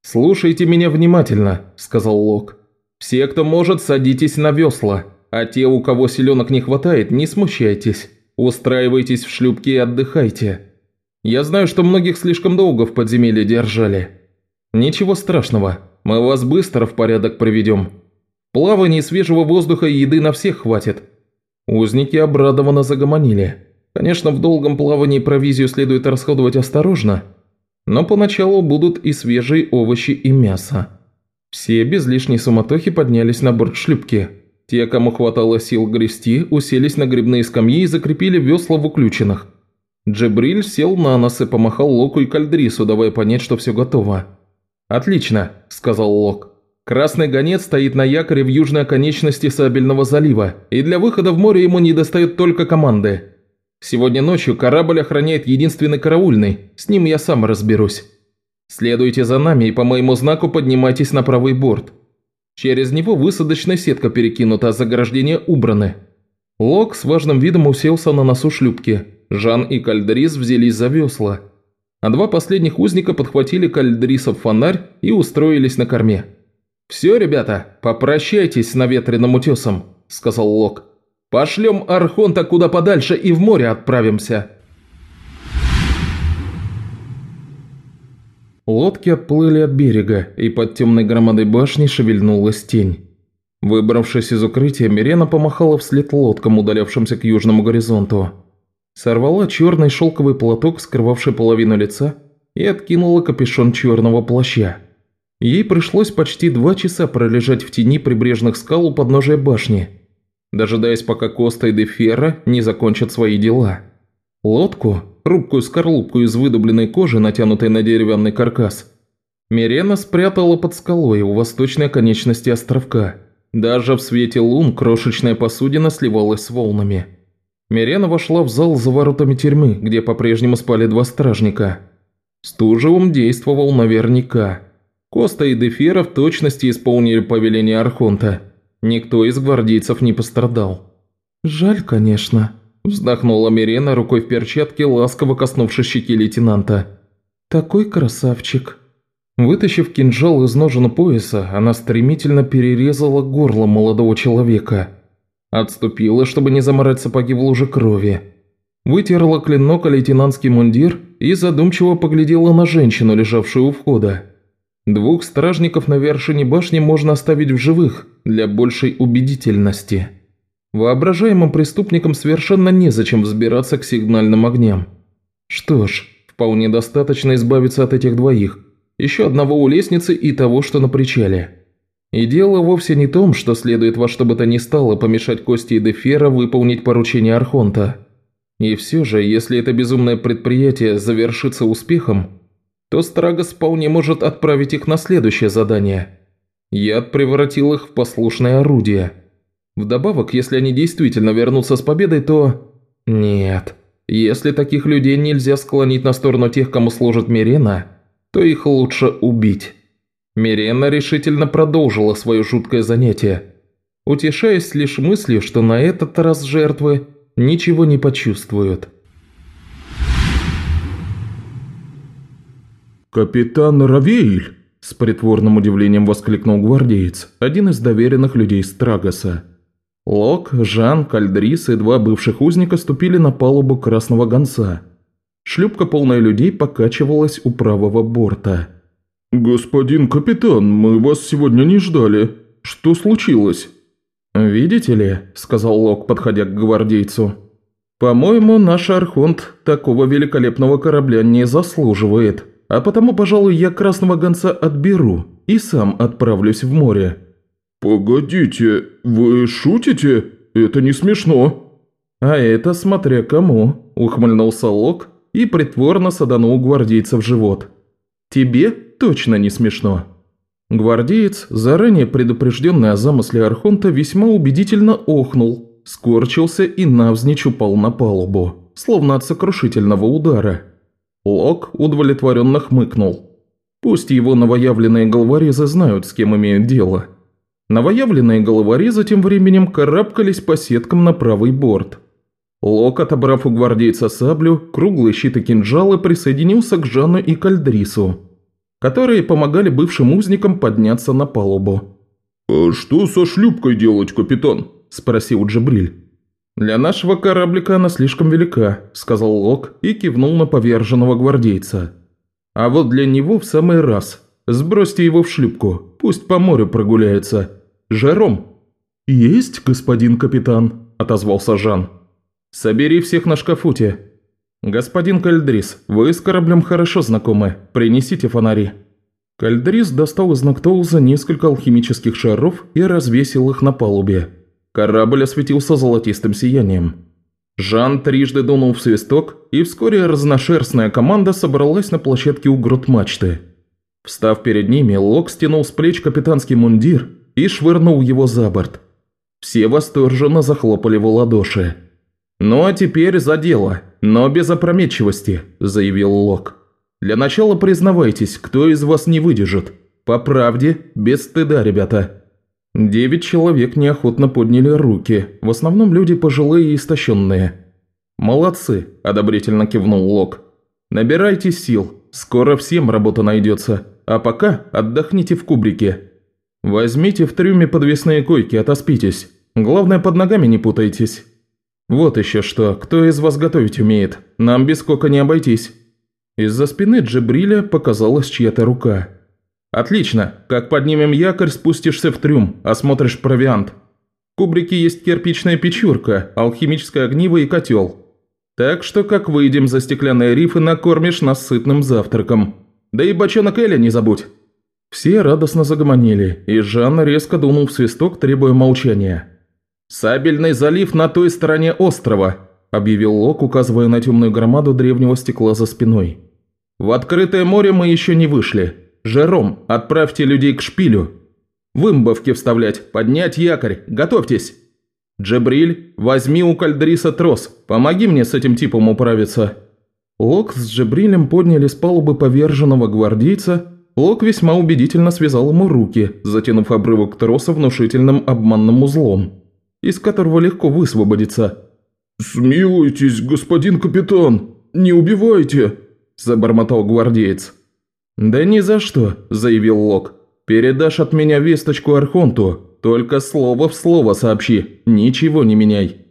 «Слушайте меня внимательно», – сказал Лок. «Все, кто может, садитесь на весла, а те, у кого селенок не хватает, не смущайтесь. Устраивайтесь в шлюпке и отдыхайте. Я знаю, что многих слишком долго в подземелье держали. Ничего страшного, мы вас быстро в порядок приведем. Плавания свежего воздуха и еды на всех хватит». Узники обрадованно загомонили. Конечно, в долгом плавании провизию следует расходовать осторожно, но поначалу будут и свежие овощи и мясо. Все без лишней суматохи поднялись на борт шлюпки. Те, кому хватало сил грести, уселись на грибные скамьи и закрепили весла в уключенных. Джебриль сел на нос и помахал Локу и Кальдрису, давая понять, что все готово. «Отлично», – сказал Лок. «Красный гонец стоит на якоре в южной оконечности Сабельного залива, и для выхода в море ему не достает только команды. Сегодня ночью корабль охраняет единственный караульный, с ним я сам разберусь. Следуйте за нами и по моему знаку поднимайтесь на правый борт. Через него высадочная сетка перекинута, а заграждения убраны». Лок с важным видом уселся на носу шлюпки – Жан и Кальдрис взялись за весла, а два последних узника подхватили Кальдрисов фонарь и устроились на корме. «Все, ребята, попрощайтесь с наветренным утесом», – сказал Лок. «Пошлем Архонта куда подальше и в море отправимся». Лодки отплыли от берега, и под темной громадой башни шевельнулась тень. Выбравшись из укрытия, Мирена помахала вслед лодкам, удалявшимся к южному горизонту. Сорвала черный шелковый платок, скрывавший половину лица, и откинула капюшон черного плаща. Ей пришлось почти два часа пролежать в тени прибрежных скал у подножия башни, дожидаясь, пока Коста и Дефера не закончат свои дела. Лодку, рубкую скорлупку из выдубленной кожи, натянутой на деревянный каркас, Мирена спрятала под скалой у восточной конечности островка. Даже в свете лун крошечная посудина сливалась с волнами. Мирена вошла в зал за воротами тюрьмы, где по-прежнему спали два стражника. Стужевым действовал наверняка. Коста и Дефира в точности исполнили повеление Архонта. Никто из гвардейцев не пострадал. «Жаль, конечно», – вздохнула Мирена рукой в перчатке, ласково коснувшись щеки лейтенанта. «Такой красавчик». Вытащив кинжал из ножен пояса, она стремительно перерезала горло молодого человека. Отступила, чтобы не заморать сапоги в луже крови. Вытерла клинок о лейтенантский мундир и задумчиво поглядела на женщину, лежавшую у входа. Двух стражников на вершине башни можно оставить в живых для большей убедительности. Воображаемым преступникам совершенно незачем взбираться к сигнальным огням. Что ж, вполне достаточно избавиться от этих двоих. Еще одного у лестницы и того, что на причале. И дело вовсе не том, что следует во что бы то ни стало помешать Кости и Дефера выполнить поручение Архонта. И все же, если это безумное предприятие завершится успехом, то Страгос вполне может отправить их на следующее задание. Яд превратил их в послушное орудие. Вдобавок, если они действительно вернутся с победой, то... Нет. Если таких людей нельзя склонить на сторону тех, кому служит Мирена, то их лучше убить. Мирена решительно продолжила свое жуткое занятие, утешаясь лишь мыслью, что на этот раз жертвы ничего не почувствуют. «Капитан Равейль!» – с притворным удивлением воскликнул гвардеец, один из доверенных людей Страгоса. Лок, Жан, Кальдрис и два бывших узника ступили на палубу Красного Гонца. Шлюпка, полная людей, покачивалась у правого борта. «Господин капитан, мы вас сегодня не ждали. Что случилось?» «Видите ли», – сказал Лок, подходя к гвардейцу, – «по-моему, наш Архонт такого великолепного корабля не заслуживает» а потому, пожалуй, я красного гонца отберу и сам отправлюсь в море». «Погодите, вы шутите? Это не смешно». «А это смотря кому», – ухмыльнулся Лок и притворно саданул гвардейца в живот. «Тебе точно не смешно». Гвардеец, заранее предупрежденный о замысле Архонта, весьма убедительно охнул, скорчился и навзничь упал на палубу, словно от сокрушительного удара. Лок удовлетворенно хмыкнул. Пусть его новоявленные головорезы знают, с кем имеют дело. Новоявленные головорезы тем временем карабкались по сеткам на правый борт. Лок, отобрав у гвардейца саблю, круглый щит и кинжалы, присоединился к Жанну и Кальдрису, которые помогали бывшим узникам подняться на палубу. «А что со шлюпкой делать, капитан?» – спросил Джабриль. «Для нашего кораблика она слишком велика», – сказал Лок и кивнул на поверженного гвардейца. «А вот для него в самый раз. Сбросьте его в шлюпку, пусть по морю прогуляется. Жаром». «Есть, господин капитан», – отозвался Жан. «Собери всех на шкафуте. Господин Кальдрис, вы с кораблем хорошо знакомы. Принесите фонари». Кальдрис достал из Ноктоуза несколько алхимических шаров и развесил их на палубе. Корабль осветился золотистым сиянием. Жан трижды дунул в свисток, и вскоре разношерстная команда собралась на площадке у грот мачты. Встав перед ними, Лок стянул с плеч капитанский мундир и швырнул его за борт. Все восторженно захлопали в ладоши. «Ну а теперь за дело, но без опрометчивости», – заявил Лок. «Для начала признавайтесь, кто из вас не выдержит. По правде, без стыда, ребята». Девять человек неохотно подняли руки, в основном люди пожилые и истощенные. «Молодцы», – одобрительно кивнул Лок. «Набирайте сил, скоро всем работа найдется, а пока отдохните в кубрике. Возьмите в трюме подвесные койки, отоспитесь. Главное, под ногами не путайтесь. Вот еще что, кто из вас готовить умеет? Нам без кока не обойтись». Из-за спины Джебриля показалась чья-то рука. «Отлично. Как поднимем якорь, спустишься в трюм, осмотришь провиант. В кубрике есть кирпичная печурка, алхимическое огниво и котел. Так что, как выйдем за стеклянные рифы, накормишь нас сытным завтраком. Да и бочонок Эля не забудь». Все радостно загомонили, и Жанна резко дунул в свисток, требуя молчания. «Сабельный залив на той стороне острова», – объявил Лок, указывая на темную громаду древнего стекла за спиной. «В открытое море мы еще не вышли. Жером, отправьте людей к шпилю. Вымбовки вставлять, поднять якорь, готовьтесь. Джебриль, возьми у Кальдриса трос, помоги мне с этим типом управиться». Лок с Джебрилем подняли с палубы поверженного гвардейца. Лок весьма убедительно связал ему руки, затянув обрывок троса внушительным обманным узлом, из которого легко высвободиться. «Смилуйтесь, господин капитан, не убивайте!» – забормотал гвардеец. «Да ни за что», – заявил Лок. «Передашь от меня весточку Архонту, только слово в слово сообщи, ничего не меняй».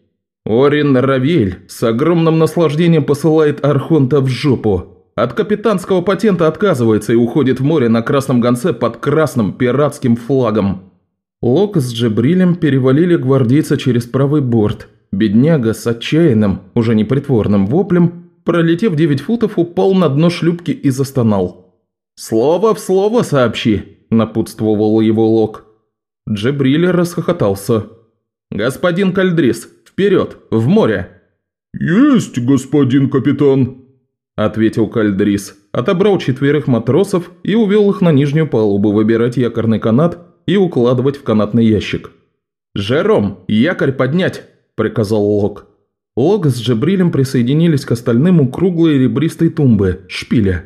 Орин Равель с огромным наслаждением посылает Архонта в жопу. От капитанского патента отказывается и уходит в море на красном гонце под красным пиратским флагом. Лок с Джебрилем перевалили гвардейца через правый борт. Бедняга с отчаянным, уже непритворным воплем, пролетев 9 футов, упал на дно шлюпки и застонал. «Слово в слово сообщи», – напутствовал его Лок. Джебриль расхохотался. «Господин Кальдрис, Вперед! В море!» «Есть, господин капитан!» – ответил Кальдрис, отобрал четверых матросов и увел их на нижнюю палубу выбирать якорный канат и укладывать в канатный ящик. «Жером, якорь поднять!» – приказал Лок. Лок с Джебрилем присоединились к остальным у круглой ребристой тумбы, шпиля,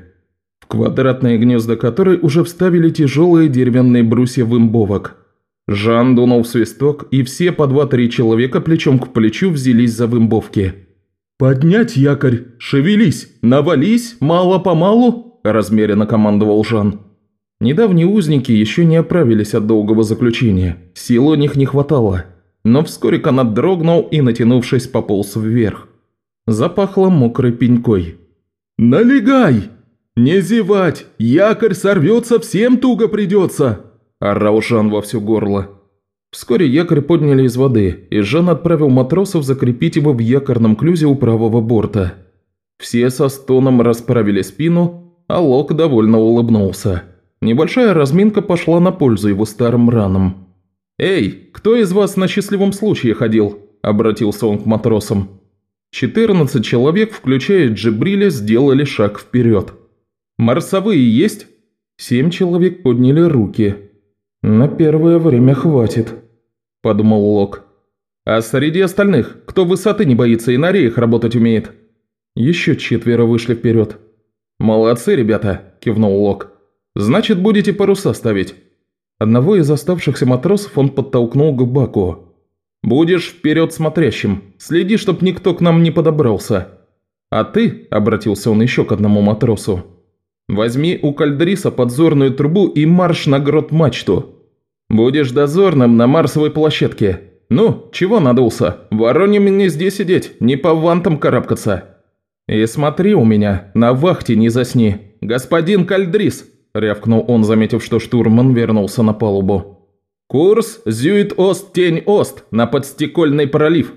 квадратные гнезда которой уже вставили тяжелые деревянные брусья вымбовок. Жан дунул в свисток, и все по два-три человека плечом к плечу взялись за вымбовки. «Поднять якорь! Шевелись! Навались! Мало-помалу!» – размеренно командовал Жан. Недавние узники еще не оправились от долгого заключения, сил у них не хватало. Но вскоре канат дрогнул и, натянувшись, пополз вверх. Запахло мокрой пенькой. «Налегай! Не зевать! Якорь сорвется, всем туго придется!» – орал Жан во все горло. Вскоре якорь подняли из воды, и Жан отправил матросов закрепить его в якорном клюзе у правого борта. Все со стоном расправили спину, а Лок довольно улыбнулся. Небольшая разминка пошла на пользу его старым ранам. «Эй, кто из вас на счастливом случае ходил?» – обратился он к матросам. Четырнадцать человек, включая Джибриля, сделали шаг вперед. «Марсовые есть?» Семь человек подняли руки, «На первое время хватит», – подумал Лок. «А среди остальных, кто высоты не боится и на реях работать умеет?» Еще четверо вышли вперед. «Молодцы, ребята», – кивнул Лок. «Значит, будете паруса ставить». Одного из оставшихся матросов он подтолкнул к баку. «Будешь вперед смотрящим. Следи, чтоб никто к нам не подобрался. А ты», – обратился он еще к одному матросу, Возьми у Кальдриса подзорную трубу и марш на грот-мачту. Будешь дозорным на Марсовой площадке. Ну, чего надулся? Вороне мне здесь сидеть, не по вантам карабкаться. И смотри у меня, на вахте не засни. Господин Кальдрис!» – рявкнул он, заметив, что штурман вернулся на палубу. «Курс Зюит-Ост, Тень-Ост, на подстекольный пролив».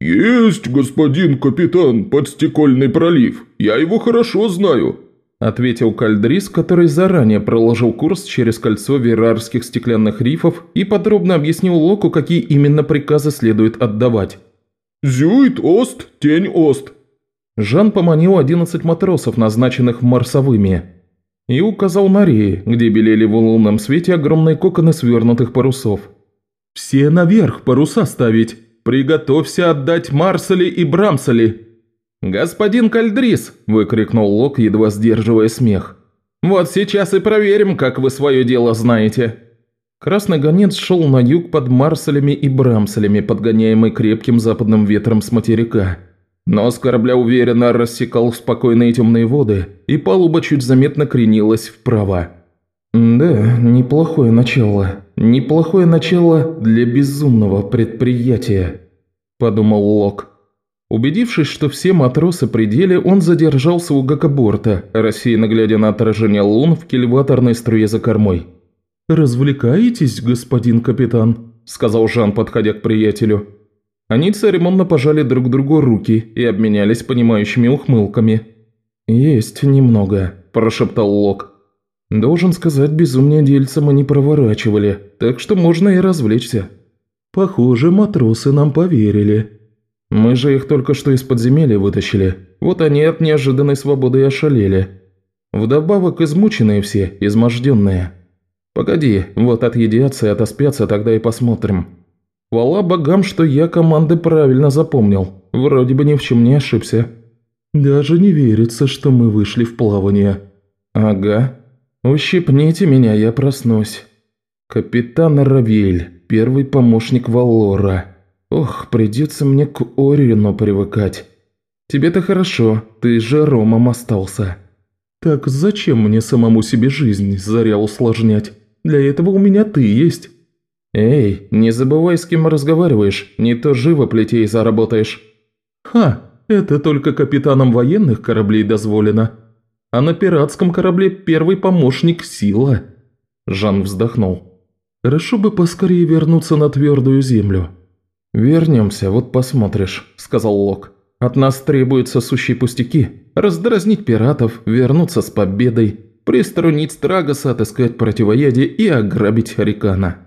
«Есть, господин капитан, подстекольный пролив. Я его хорошо знаю», ответил Кальдрис, который заранее проложил курс через кольцо верарских стеклянных рифов и подробно объяснил Локу, какие именно приказы следует отдавать. «Зюит Ост, тень Ост». Жан поманил одиннадцать матросов, назначенных марсовыми, и указал на реи, где белели в лунном свете огромные коконы свернутых парусов. «Все наверх паруса ставить! Приготовься отдать Марсели и Брамсели!» «Господин Кальдрис!» – выкрикнул Лок, едва сдерживая смех. «Вот сейчас и проверим, как вы свое дело знаете!» Красный гонец шел на юг под Марселями и Брамселями, подгоняемый крепким западным ветром с материка. Нос корабля уверенно рассекал спокойные темные воды, и палуба чуть заметно кренилась вправо. «Да, неплохое начало. Неплохое начало для безумного предприятия», – подумал Лок. Убедившись, что все матросы при деле, он задержался у гакоборта, рассеянно глядя на отражение лун в кильваторной струе за кормой. «Развлекаетесь, господин капитан?» – сказал Жан, подходя к приятелю. Они церемонно пожали друг другу руки и обменялись понимающими ухмылками. «Есть немного», – прошептал Лок. «Должен сказать, безумнее дельца мы не проворачивали, так что можно и развлечься». Похоже, матросы нам поверили. Мы же их только что из подземелья вытащили. Вот они от неожиданной свободы и ошалели. Вдобавок измученные все, изможденные. Погоди, вот отъедятся и отоспятся, тогда и посмотрим. Хвала богам, что я команды правильно запомнил. Вроде бы ни в чем не ошибся. Даже не верится, что мы вышли в плавание. Ага. Ущипните меня, я проснусь. Капитан Равель, первый помощник Валора. Ох, придется мне к Орину привыкать. Тебе-то хорошо, ты же Ромом остался. Так зачем мне самому себе жизнь заря усложнять? Для этого у меня ты есть. Эй, не забывай, с кем разговариваешь, не то живо плетей заработаешь. Ха, это только капитанам военных кораблей дозволено. А на пиратском корабле первый помощник – сила. Жан вздохнул. Хорошо бы поскорее вернуться на твердую землю. «Вернемся, вот посмотришь», – сказал Лок. «От нас требуются сущие пустяки. Раздразнить пиратов, вернуться с победой, приструнить Страгоса, отыскать противоядие и ограбить Харикана.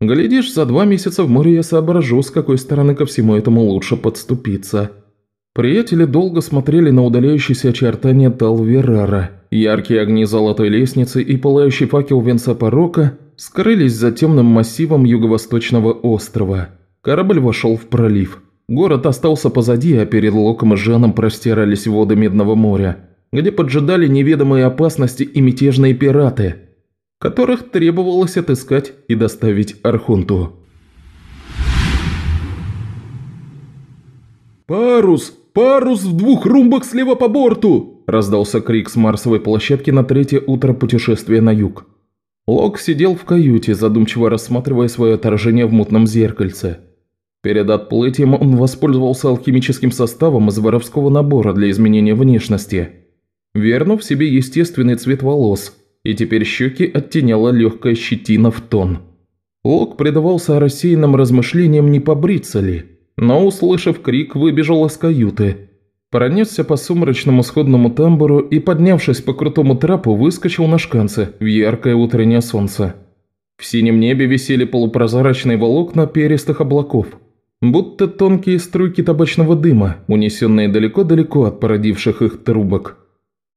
Глядишь, за два месяца в море я соображу, с какой стороны ко всему этому лучше подступиться». Приятели долго смотрели на удаляющиеся очертания Талверара. Яркие огни золотой лестницы и пылающий факел венца порока скрылись за темным массивом юго-восточного острова. Корабль вошел в пролив. Город остался позади, а перед Локом и Жаном простирались воды Медного моря, где поджидали неведомые опасности и мятежные пираты, которых требовалось отыскать и доставить Архунту. «Парус! «Парус в двух румбах слева по борту!» – раздался крик с Марсовой площадки на третье утро путешествия на юг. Лок сидел в каюте, задумчиво рассматривая свое отражение в мутном зеркальце. Перед отплытием он воспользовался алхимическим составом из воровского набора для изменения внешности, вернув себе естественный цвет волос, и теперь щеки оттеняла легкая щетина в тон. Лок предавался рассеянным размышлениям, не побриться ли – но, услышав крик, выбежал из каюты. Пронесся по сумрачному сходному тамбуру и, поднявшись по крутому трапу, выскочил на шканцы в яркое утреннее солнце. В синем небе висели полупрозрачные волокна перистых облаков, будто тонкие струйки табачного дыма, унесенные далеко-далеко от породивших их трубок.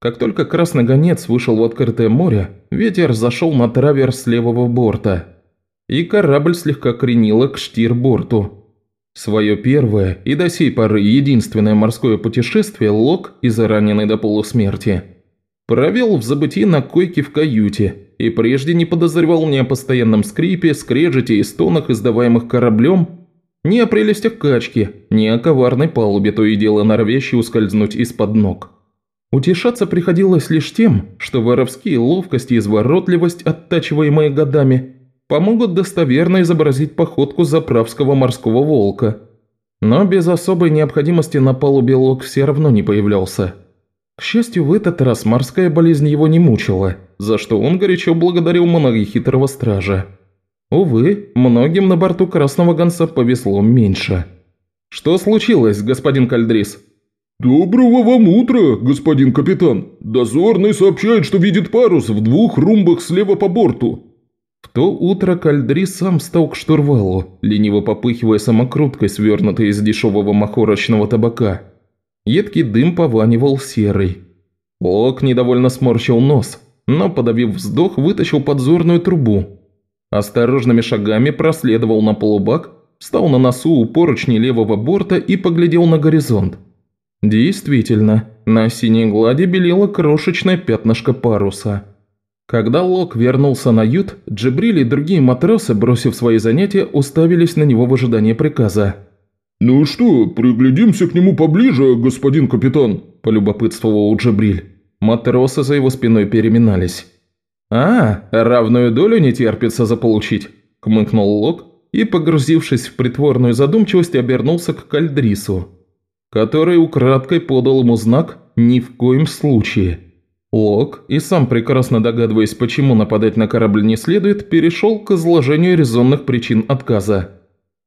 Как только красный гонец вышел в открытое море, ветер зашел на траверс левого борта, и корабль слегка кренило к штирборту. Свое первое и до сей поры единственное морское путешествие Лок, израненный до полусмерти, провел в забытии на койке в каюте и прежде не подозревал ни о постоянном скрипе, скрежете и стонах, издаваемых кораблем, ни о прелестях качки, ни о коварной палубе, то и дело норовящей ускользнуть из-под ног. Утешаться приходилось лишь тем, что воровские ловкости и изворотливость, оттачиваемые годами, помогут достоверно изобразить походку заправского морского волка. Но без особой необходимости на палубе Лок все равно не появлялся. К счастью, в этот раз морская болезнь его не мучила, за что он горячо благодарил многохитрого стража. Увы, многим на борту Красного Гонца повезло меньше. «Что случилось, господин Кальдрис?» «Доброго вам утра, господин капитан. Дозорный сообщает, что видит парус в двух румбах слева по борту. В то утро Кальдри сам стал к штурвалу, лениво попыхивая самокруткой, свернутой из дешевого махорочного табака. Едкий дым пованивал серый. Лок недовольно сморщил нос, но, подавив вздох, вытащил подзорную трубу. Осторожными шагами проследовал на полубак, встал на носу у поручни левого борта и поглядел на горизонт. Действительно, на синей глади белело крошечное пятнышко паруса – когда Лок вернулся на ют, Джибриль и другие матросы, бросив свои занятия, уставились на него в ожидании приказа. «Ну что, приглядимся к нему поближе, господин капитан?» – полюбопытствовал Джибриль. Матросы за его спиной переминались. «А, равную долю не терпится заполучить», – хмыкнул Лок и, погрузившись в притворную задумчивость, обернулся к Кальдрису, который украдкой подал ему знак «ни в коем случае». Лок, и сам прекрасно догадываясь, почему нападать на корабль не следует, перешел к изложению резонных причин отказа.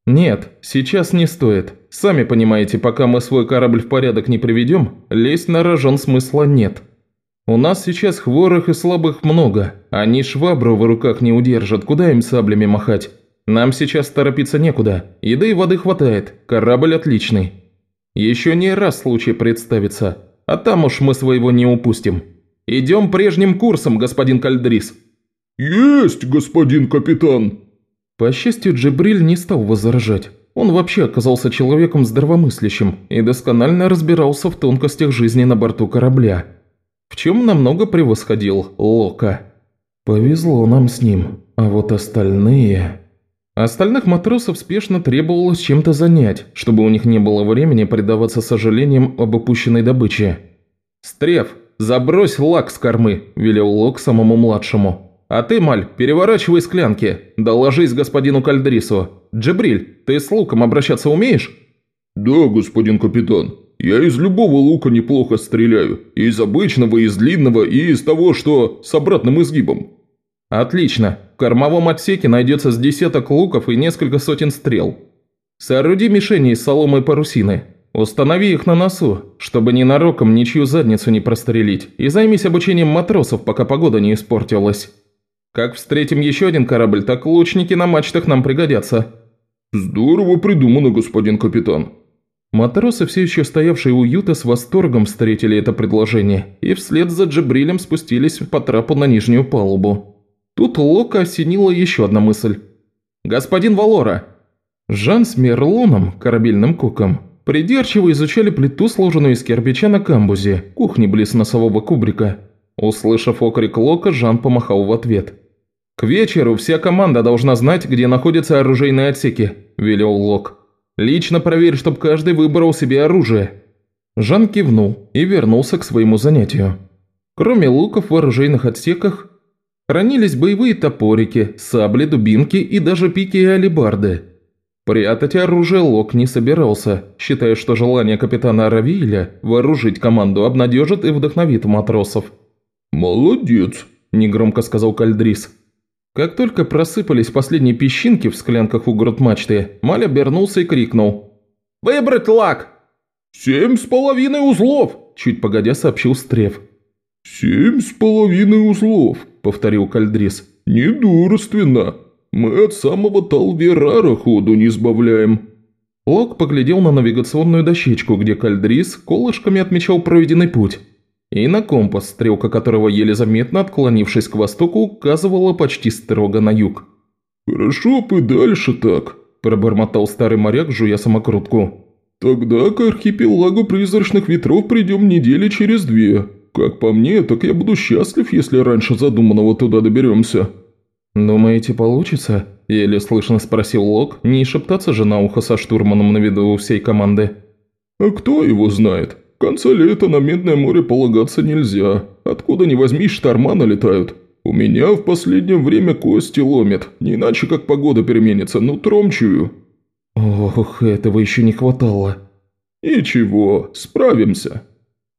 «Нет, сейчас не стоит. Сами понимаете, пока мы свой корабль в порядок не приведем, лезть на рожон смысла нет. У нас сейчас хворых и слабых много, они швабру в руках не удержат, куда им саблями махать? Нам сейчас торопиться некуда. Еды и воды хватает. Корабль отличный. Еще не раз случай представится. А там уж мы своего не упустим. Идем прежним курсом, господин Кальдрис». «Есть, господин капитан!» По счастью, Джибриль не стал возражать. Он вообще оказался человеком здравомыслящим и досконально разбирался в тонкостях жизни на борту корабля, в чем намного превосходил Лока. «Повезло нам с ним, а вот остальные...» Остальных матросов спешно требовалось чем-то занять, чтобы у них не было времени предаваться сожалениям об упущенной добыче. «Стреф, забрось лак с кормы», – велел Лок самому младшему. «А ты, Маль, переворачивай склянки, доложись господину Кальдрису. Джибриль, ты с луком обращаться умеешь?» «Да, господин капитан. Я из любого лука неплохо стреляю. И из обычного, и из длинного, и из того, что с обратным изгибом». «Отлично. В кормовом отсеке найдется с десяток луков и несколько сотен стрел. Сооруди мишени из соломы и парусины. Установи их на носу, чтобы ненароком ничью задницу не прострелить, и займись обучением матросов, пока погода не испортилась». Как встретим еще один корабль, так лучники на мачтах нам пригодятся». «Здорово придумано, господин капитан». Матросы, все еще стоявшие у Юта, с восторгом встретили это предложение и вслед за Джабрилем спустились по трапу на нижнюю палубу. Тут Лока осенила еще одна мысль. «Господин Валора!» Жан с Мерлоном, корабельным куком, придирчиво изучали плиту, сложенную из кирпича на камбузе, кухни близ носового кубрика. Услышав окрик Лока, Жан помахал в ответ. «К вечеру вся команда должна знать, где находятся оружейные отсеки», – велел Лок. «Лично проверь, чтобы каждый выбрал себе оружие». Жан кивнул и вернулся к своему занятию. Кроме луков в оружейных отсеках, хранились боевые топорики, сабли, дубинки и даже пики и алебарды. Прятать оружие Лок не собирался, считая, что желание капитана Аравиля вооружить команду обнадежит и вдохновит матросов. «Молодец», – негромко сказал Кальдрис. Как только просыпались последние песчинки в склянках у грот-мачты, Маль обернулся и крикнул. «Выбрать лак!» «Семь с половиной узлов!» – чуть погодя сообщил Стрев. «Семь с половиной узлов», – повторил Кальдрис. «Недурственно. Мы от самого Талверара ходу не сбавляем». Лок поглядел на навигационную дощечку, где Кальдрис колышками отмечал проведенный путь и на компас, стрелка которого еле заметно, отклонившись к востоку, указывала почти строго на юг. «Хорошо бы дальше так», – пробормотал старый моряк, жуя самокрутку. «Тогда к архипелагу призрачных ветров придем недели через две. Как по мне, так я буду счастлив, если раньше задуманного туда доберемся». «Думаете, получится?» – еле слышно спросил Лок, не шептаться же на ухо со штурманом на виду у всей команды. «А кто его знает?» В конце лета на Медное море полагаться нельзя. Откуда ни возьми, шторма налетают. У меня в последнее время кости ломят, не иначе как погода переменится, ну тромчую». «Ох, этого еще не хватало». «Ничего, справимся».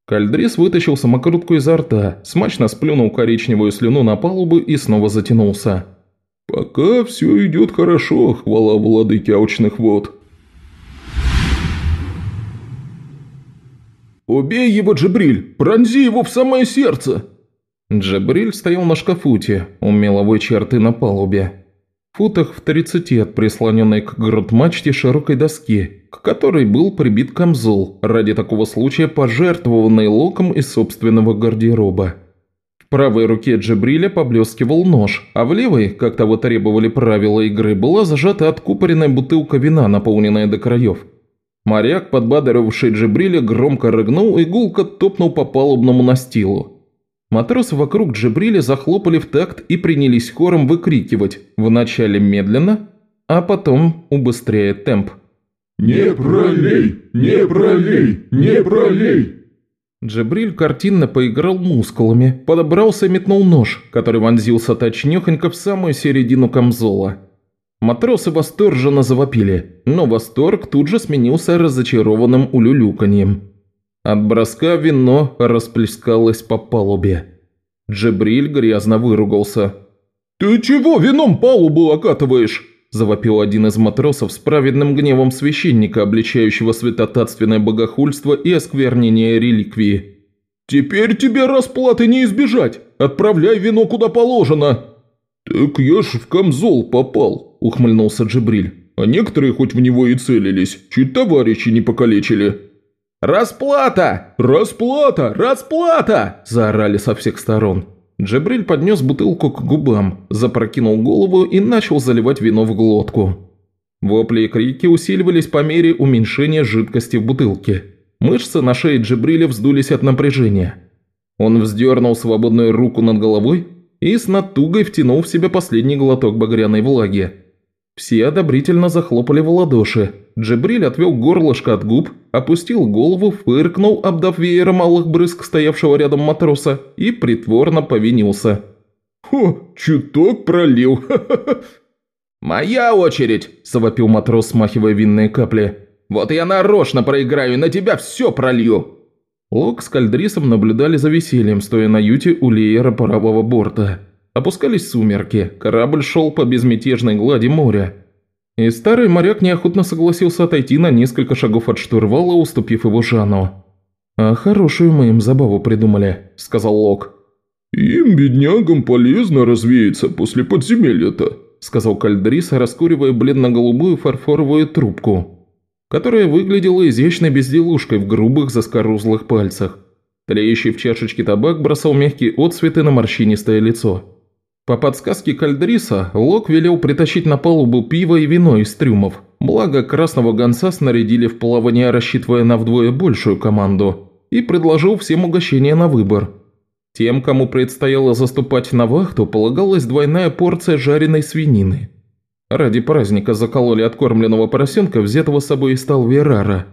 Кальдрис вытащил самокрутку изо рта, смачно сплюнул коричневую слюну на палубу и снова затянулся. «Пока все идет хорошо, хвала владыке аучных вод». «Убей его, Джибриль! Пронзи его в самое сердце!» Джабриль стоял на шкафуте, у меловой черты на палубе. В футах в тридцати от прислоненной к грот-мачте широкой доски, к которой был прибит камзол, ради такого случая пожертвованный локом из собственного гардероба. В правой руке Джабриля поблескивал нож, а в левой, как того требовали правила игры, была зажата откупоренная бутылка вина, наполненная до краев. Моряк, подбадривавший Джибриля, громко рыгнул и гулко топнул по палубному настилу. Матросы вокруг Джибриля захлопали в такт и принялись хором выкрикивать, вначале медленно, а потом убыстряя темп. «Не пролей! Не пролей! Не пролей!» Джабриль картинно поиграл мускулами, подобрался и метнул нож, который вонзился точнёхонько в самую середину камзола. Матросы восторженно завопили, но восторг тут же сменился разочарованным улюлюканьем. От броска вино расплескалось по палубе. Джебриль грязно выругался. «Ты чего вином палубу окатываешь?» – завопил один из матросов с праведным гневом священника, обличающего святотатственное богохульство и осквернение реликвии. «Теперь тебе расплаты не избежать! Отправляй вино куда положено!» «Так я ж в камзол попал!» – ухмыльнулся Джибриль. «А некоторые хоть в него и целились, чуть товарищи не покалечили». «Расплата! Расплата! Расплата!» – заорали со всех сторон. Джабриль поднес бутылку к губам, запрокинул голову и начал заливать вино в глотку. Вопли и крики усиливались по мере уменьшения жидкости в бутылке. Мышцы на шее Джабриля вздулись от напряжения. Он вздернул свободную руку над головой и с натугой втянул в себя последний глоток багряной влаги. Все одобрительно захлопали в ладоши. Джибриль отвел горлышко от губ, опустил голову, фыркнул, обдав веером малых брызг стоявшего рядом матроса, и притворно повинился. «Хо, чуток пролил, «Моя очередь!» – завопил матрос, смахивая винные капли. «Вот я нарочно проиграю, на тебя все пролью!» Лок с Кальдрисом наблюдали за весельем, стоя на юте у леера парового борта. Опускались сумерки, корабль шел по безмятежной глади моря. И старый моряк неохотно согласился отойти на несколько шагов от штурвала, уступив его Жану. «А хорошую мы им забаву придумали», – сказал Лок. «Им, беднягам, полезно развеяться после подземелья-то», – сказал Кальдрис, раскуривая бледно-голубую фарфоровую трубку, которая выглядела изящной безделушкой в грубых заскорузлых пальцах. Тлеющий в чашечке табак бросал мягкие отсветы на морщинистое лицо. По подсказке Кальдриса, Лок велел притащить на палубу пиво и вино из трюмов, благо красного гонца снарядили в плавание, рассчитывая на вдвое большую команду, и предложил всем угощение на выбор. Тем, кому предстояло заступать на вахту, полагалась двойная порция жареной свинины. Ради праздника закололи откормленного поросенка, взятого с собой из Талверара.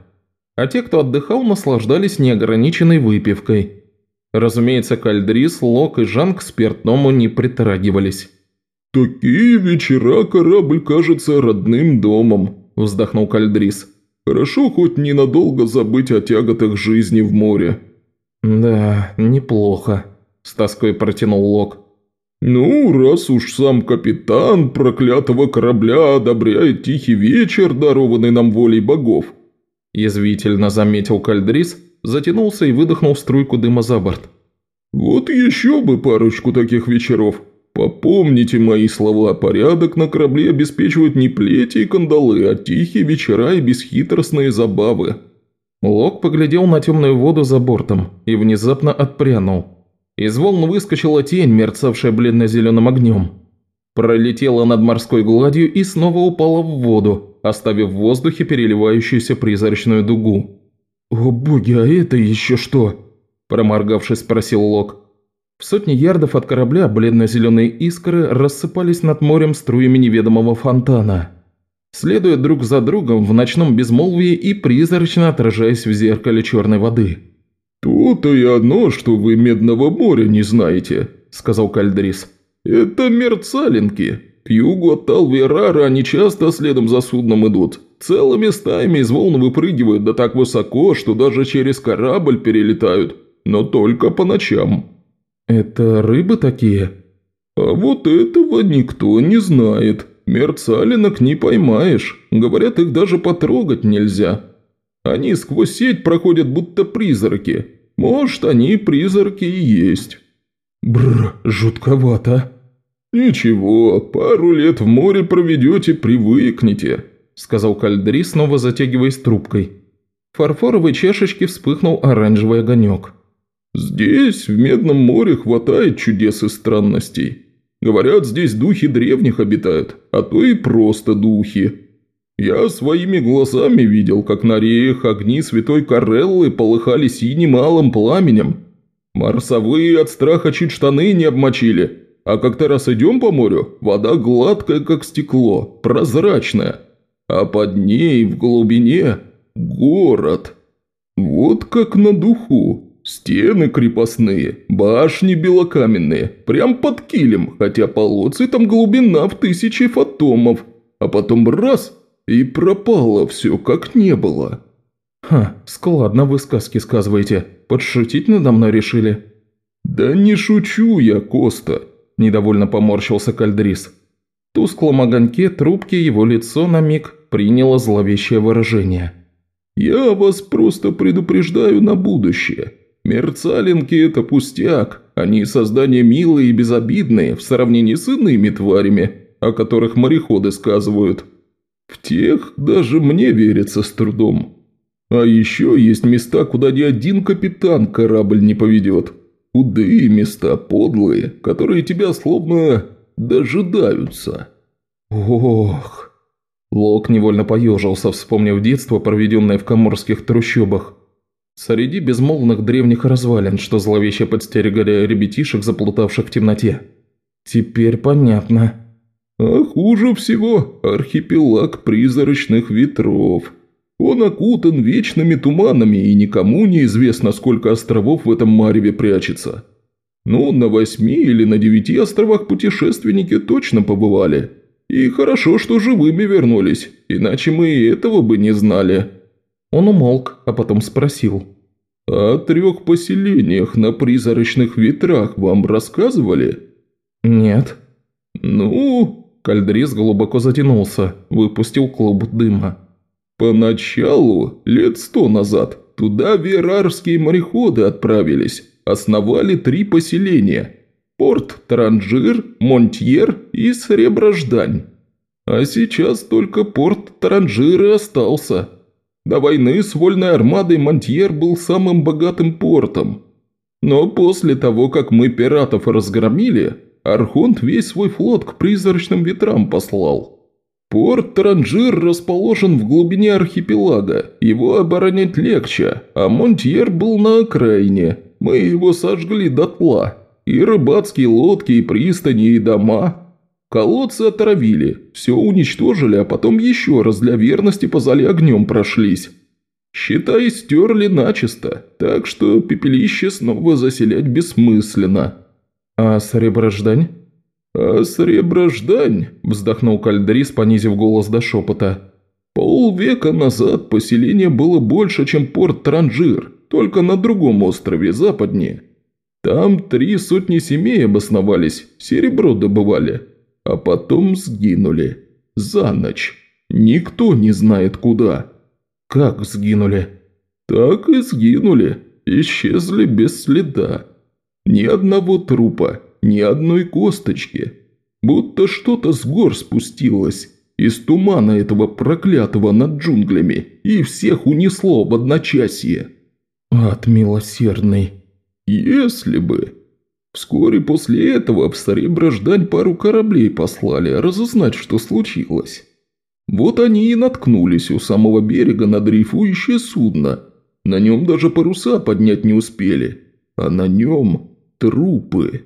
А те, кто отдыхал, наслаждались неограниченной выпивкой – Разумеется, Кальдрис, Лок и Жан к спиртному не притрагивались. «Такие вечера корабль кажется родным домом», – вздохнул Кальдрис. «Хорошо хоть ненадолго забыть о тяготах жизни в море». «Да, неплохо», – с тоской протянул Лок. «Ну, раз уж сам капитан проклятого корабля одобряет тихий вечер, дарованный нам волей богов», – язвительно заметил Кальдрис, затянулся и выдохнул струйку дыма за борт. «Вот еще бы парочку таких вечеров. Попомните мои слова, порядок на корабле обеспечивают не плети и кандалы, а тихие вечера и бесхитростные забавы». Лок поглядел на темную воду за бортом и внезапно отпрянул. Из волн выскочила тень, мерцавшая бледно-зеленым огнем. Пролетела над морской гладью и снова упала в воду, оставив в воздухе переливающуюся призрачную дугу. «О боги, а это еще что?» – проморгавшись, спросил Лок. В сотни ярдов от корабля бледно-зеленые искры рассыпались над морем струями неведомого фонтана, следуя друг за другом в ночном безмолвии и призрачно отражаясь в зеркале черной воды. «То-то и одно, что вы Медного моря не знаете», – сказал Кальдрис. «Это мерцалинки. К югу от Талверара они часто следом за судном идут. Целыми стаями из волн выпрыгивают да так высоко, что даже через корабль перелетают, но только по ночам». «Это рыбы такие?» «А вот этого никто не знает. Мерцалинок не поймаешь. Говорят, их даже потрогать нельзя. Они сквозь сеть проходят будто призраки. Может, они призраки и есть». «Бррр, жутковато», «Ничего, пару лет в море проведете, привыкнете», – сказал Кальдри, снова затягиваясь трубкой. В фарфоровой чашечке вспыхнул оранжевый огонек. «Здесь, в Медном море, хватает чудес и странностей. Говорят, здесь духи древних обитают, а то и просто духи. Я своими глазами видел, как на реях огни святой Кареллы полыхали синим алым пламенем. Марсовые от страха чуть штаны не обмочили». А как-то раз идем по морю, вода гладкая, как стекло, прозрачная. А под ней в глубине город. Вот как на духу. Стены крепостные, башни белокаменные, прям под килем, хотя полоцы там глубина в тысячи фотомов. А потом раз – и пропало все, как не было. «Ха, складно вы сказки сказываете. Подшутить надо мной решили?» «Да не шучу я, Коста. – недовольно поморщился Кальдрис. В тусклом огоньке трубки его лицо на миг приняло зловещее выражение. «Я вас просто предупреждаю на будущее. Мерцалинки – это пустяк. Они создания милые и безобидные в сравнении с иными тварями. о которых мореходы сказывают. В тех даже мне верится с трудом. А еще есть места, куда ни один капитан корабль не поведет. Худые места, подлые, которые тебя словно дожидаются. Ох. Лок невольно поежился, вспомнив детство, проведенное в коморских трущобах. Среди безмолвных древних развалин, что зловеще подстерегали ребятишек, заплутавших в темноте. Теперь понятно. А хуже всего архипелаг призрачных ветров. Он окутан вечными туманами, и никому не известно, сколько островов в этом мареве прячется. Ну, на восьми или на девяти островах путешественники точно побывали. И хорошо, что живыми вернулись, иначе мы и этого бы не знали». Он умолк, а потом спросил. «О трех поселениях на призрачных ветрах вам рассказывали?» «Нет». «Ну...» Кальдрис глубоко затянулся, выпустил клуб дыма. «Поначалу, лет сто назад, туда верарские мореходы отправились, основали три поселения – Порт Таранжир, Монтьер и Среброждань. А сейчас только порт Таранжир и остался. До войны с Вольной Армадой Монтьер был самым богатым портом. Но после того, как мы пиратов разгромили, Архонт весь свой флот к призрачным ветрам послал. Порт Таранжир расположен в глубине архипелага, его оборонять легче, а Монтьер был на окраине, мы его сожгли дотла. И рыбацкие лодки, и пристани, и дома. Колодцы отравили, все уничтожили, а потом еще раз для верности по зале огнем прошлись. Считай, стерли начисто, так что пепелище снова заселять бессмысленно. А Среброждань? А Среброждань, вздохнул Кальдрис, понизив голос до шепота. Полвека назад поселение было больше, чем порт Транжир, только на другом острове, западнее. Там три сотни семей обосновались, серебро добывали, а потом сгинули. За ночь. Никто не знает куда. Как сгинули? Так и сгинули. Исчезли без следа. Ни одного трупа, ни одной косточки. Будто что-то с гор спустилось. Из тумана этого проклятого над джунглями. И всех унесло в одночасье. Ад милосердный. Если бы. Вскоре после этого в Сареброждань пару кораблей послали разузнать, что случилось. Вот они и наткнулись у самого берега на дрейфующее судно. На нем даже паруса поднять не успели. А на нем трупы.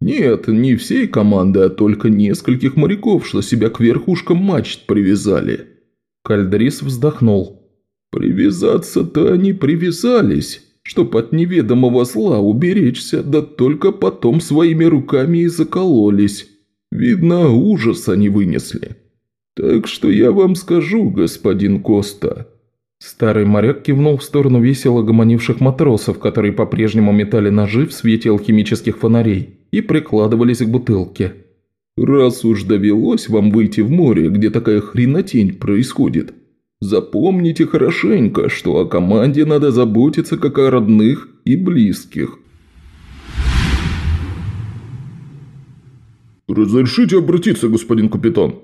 Нет, не всей команды, а только нескольких моряков, что себя к верхушкам мачт привязали. Кальдрис вздохнул. Привязаться-то они привязались чтоб от неведомого зла уберечься, да только потом своими руками и закололись. Видно, ужас они вынесли. Так что я вам скажу, господин Коста». Старый моряк кивнул в сторону весело гомонивших матросов, которые по-прежнему метали ножи в свете алхимических фонарей и прикладывались к бутылке. «Раз уж довелось вам выйти в море, где такая хренотень происходит, Запомните хорошенько, что о команде надо заботиться как о родных и близких. «Разрешите обратиться, господин капитан?»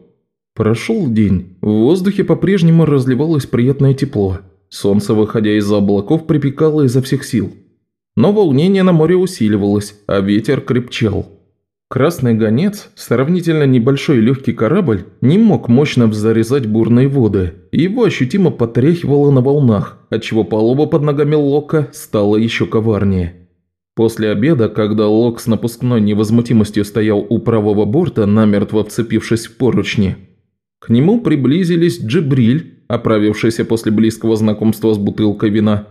Прошел день. В воздухе по-прежнему разливалось приятное тепло. Солнце, выходя из-за облаков, припекало изо всех сил. Но волнение на море усиливалось, а ветер крепчал. Красный гонец, сравнительно небольшой легкий корабль, не мог мощно зарезать бурные воды, его ощутимо потряхивало на волнах, отчего палуба под ногами Лока стала еще коварнее. После обеда, когда Лок с напускной невозмутимостью стоял у правого борта, намертво вцепившись в поручни, к нему приблизились Джибриль, оправившийся после близкого знакомства с бутылкой вина,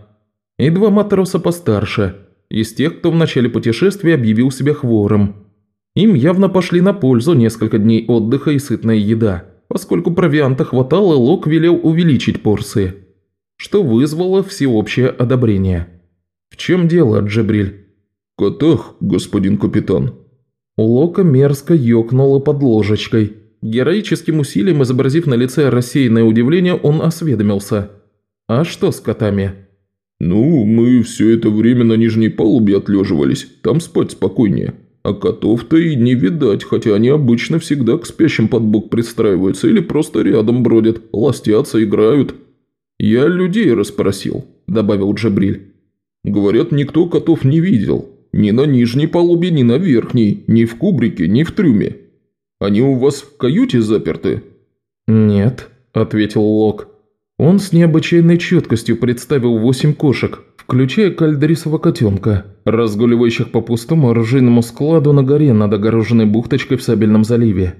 и два матроса постарше, из тех, кто в начале путешествия объявил себя хвором – им явно пошли на пользу несколько дней отдыха и сытная еда, поскольку провианта хватало, Лок велел увеличить порции, что вызвало всеобщее одобрение. «В чем дело, Джебриль?» «Котах, господин капитан». У Лока мерзко ёкнуло под ложечкой. Героическим усилием изобразив на лице рассеянное удивление, он осведомился. «А что с котами?» «Ну, мы все это время на нижней палубе отлеживались, там спать спокойнее. А котов-то и не видать, хотя они обычно всегда к спящим под бок пристраиваются или просто рядом бродят, ластятся, играют. Я людей расспросил», – добавил Джабриль. «Говорят, никто котов не видел. Ни на нижней палубе, ни на верхней, ни в кубрике, ни в трюме. Они у вас в каюте заперты?» «Нет», – ответил Лок. Он с необычайной четкостью представил восемь кошек, включая кальдрисова котенка, разгуливающих по пустому оружейному складу на горе над огороженной бухточкой в Сабельном заливе.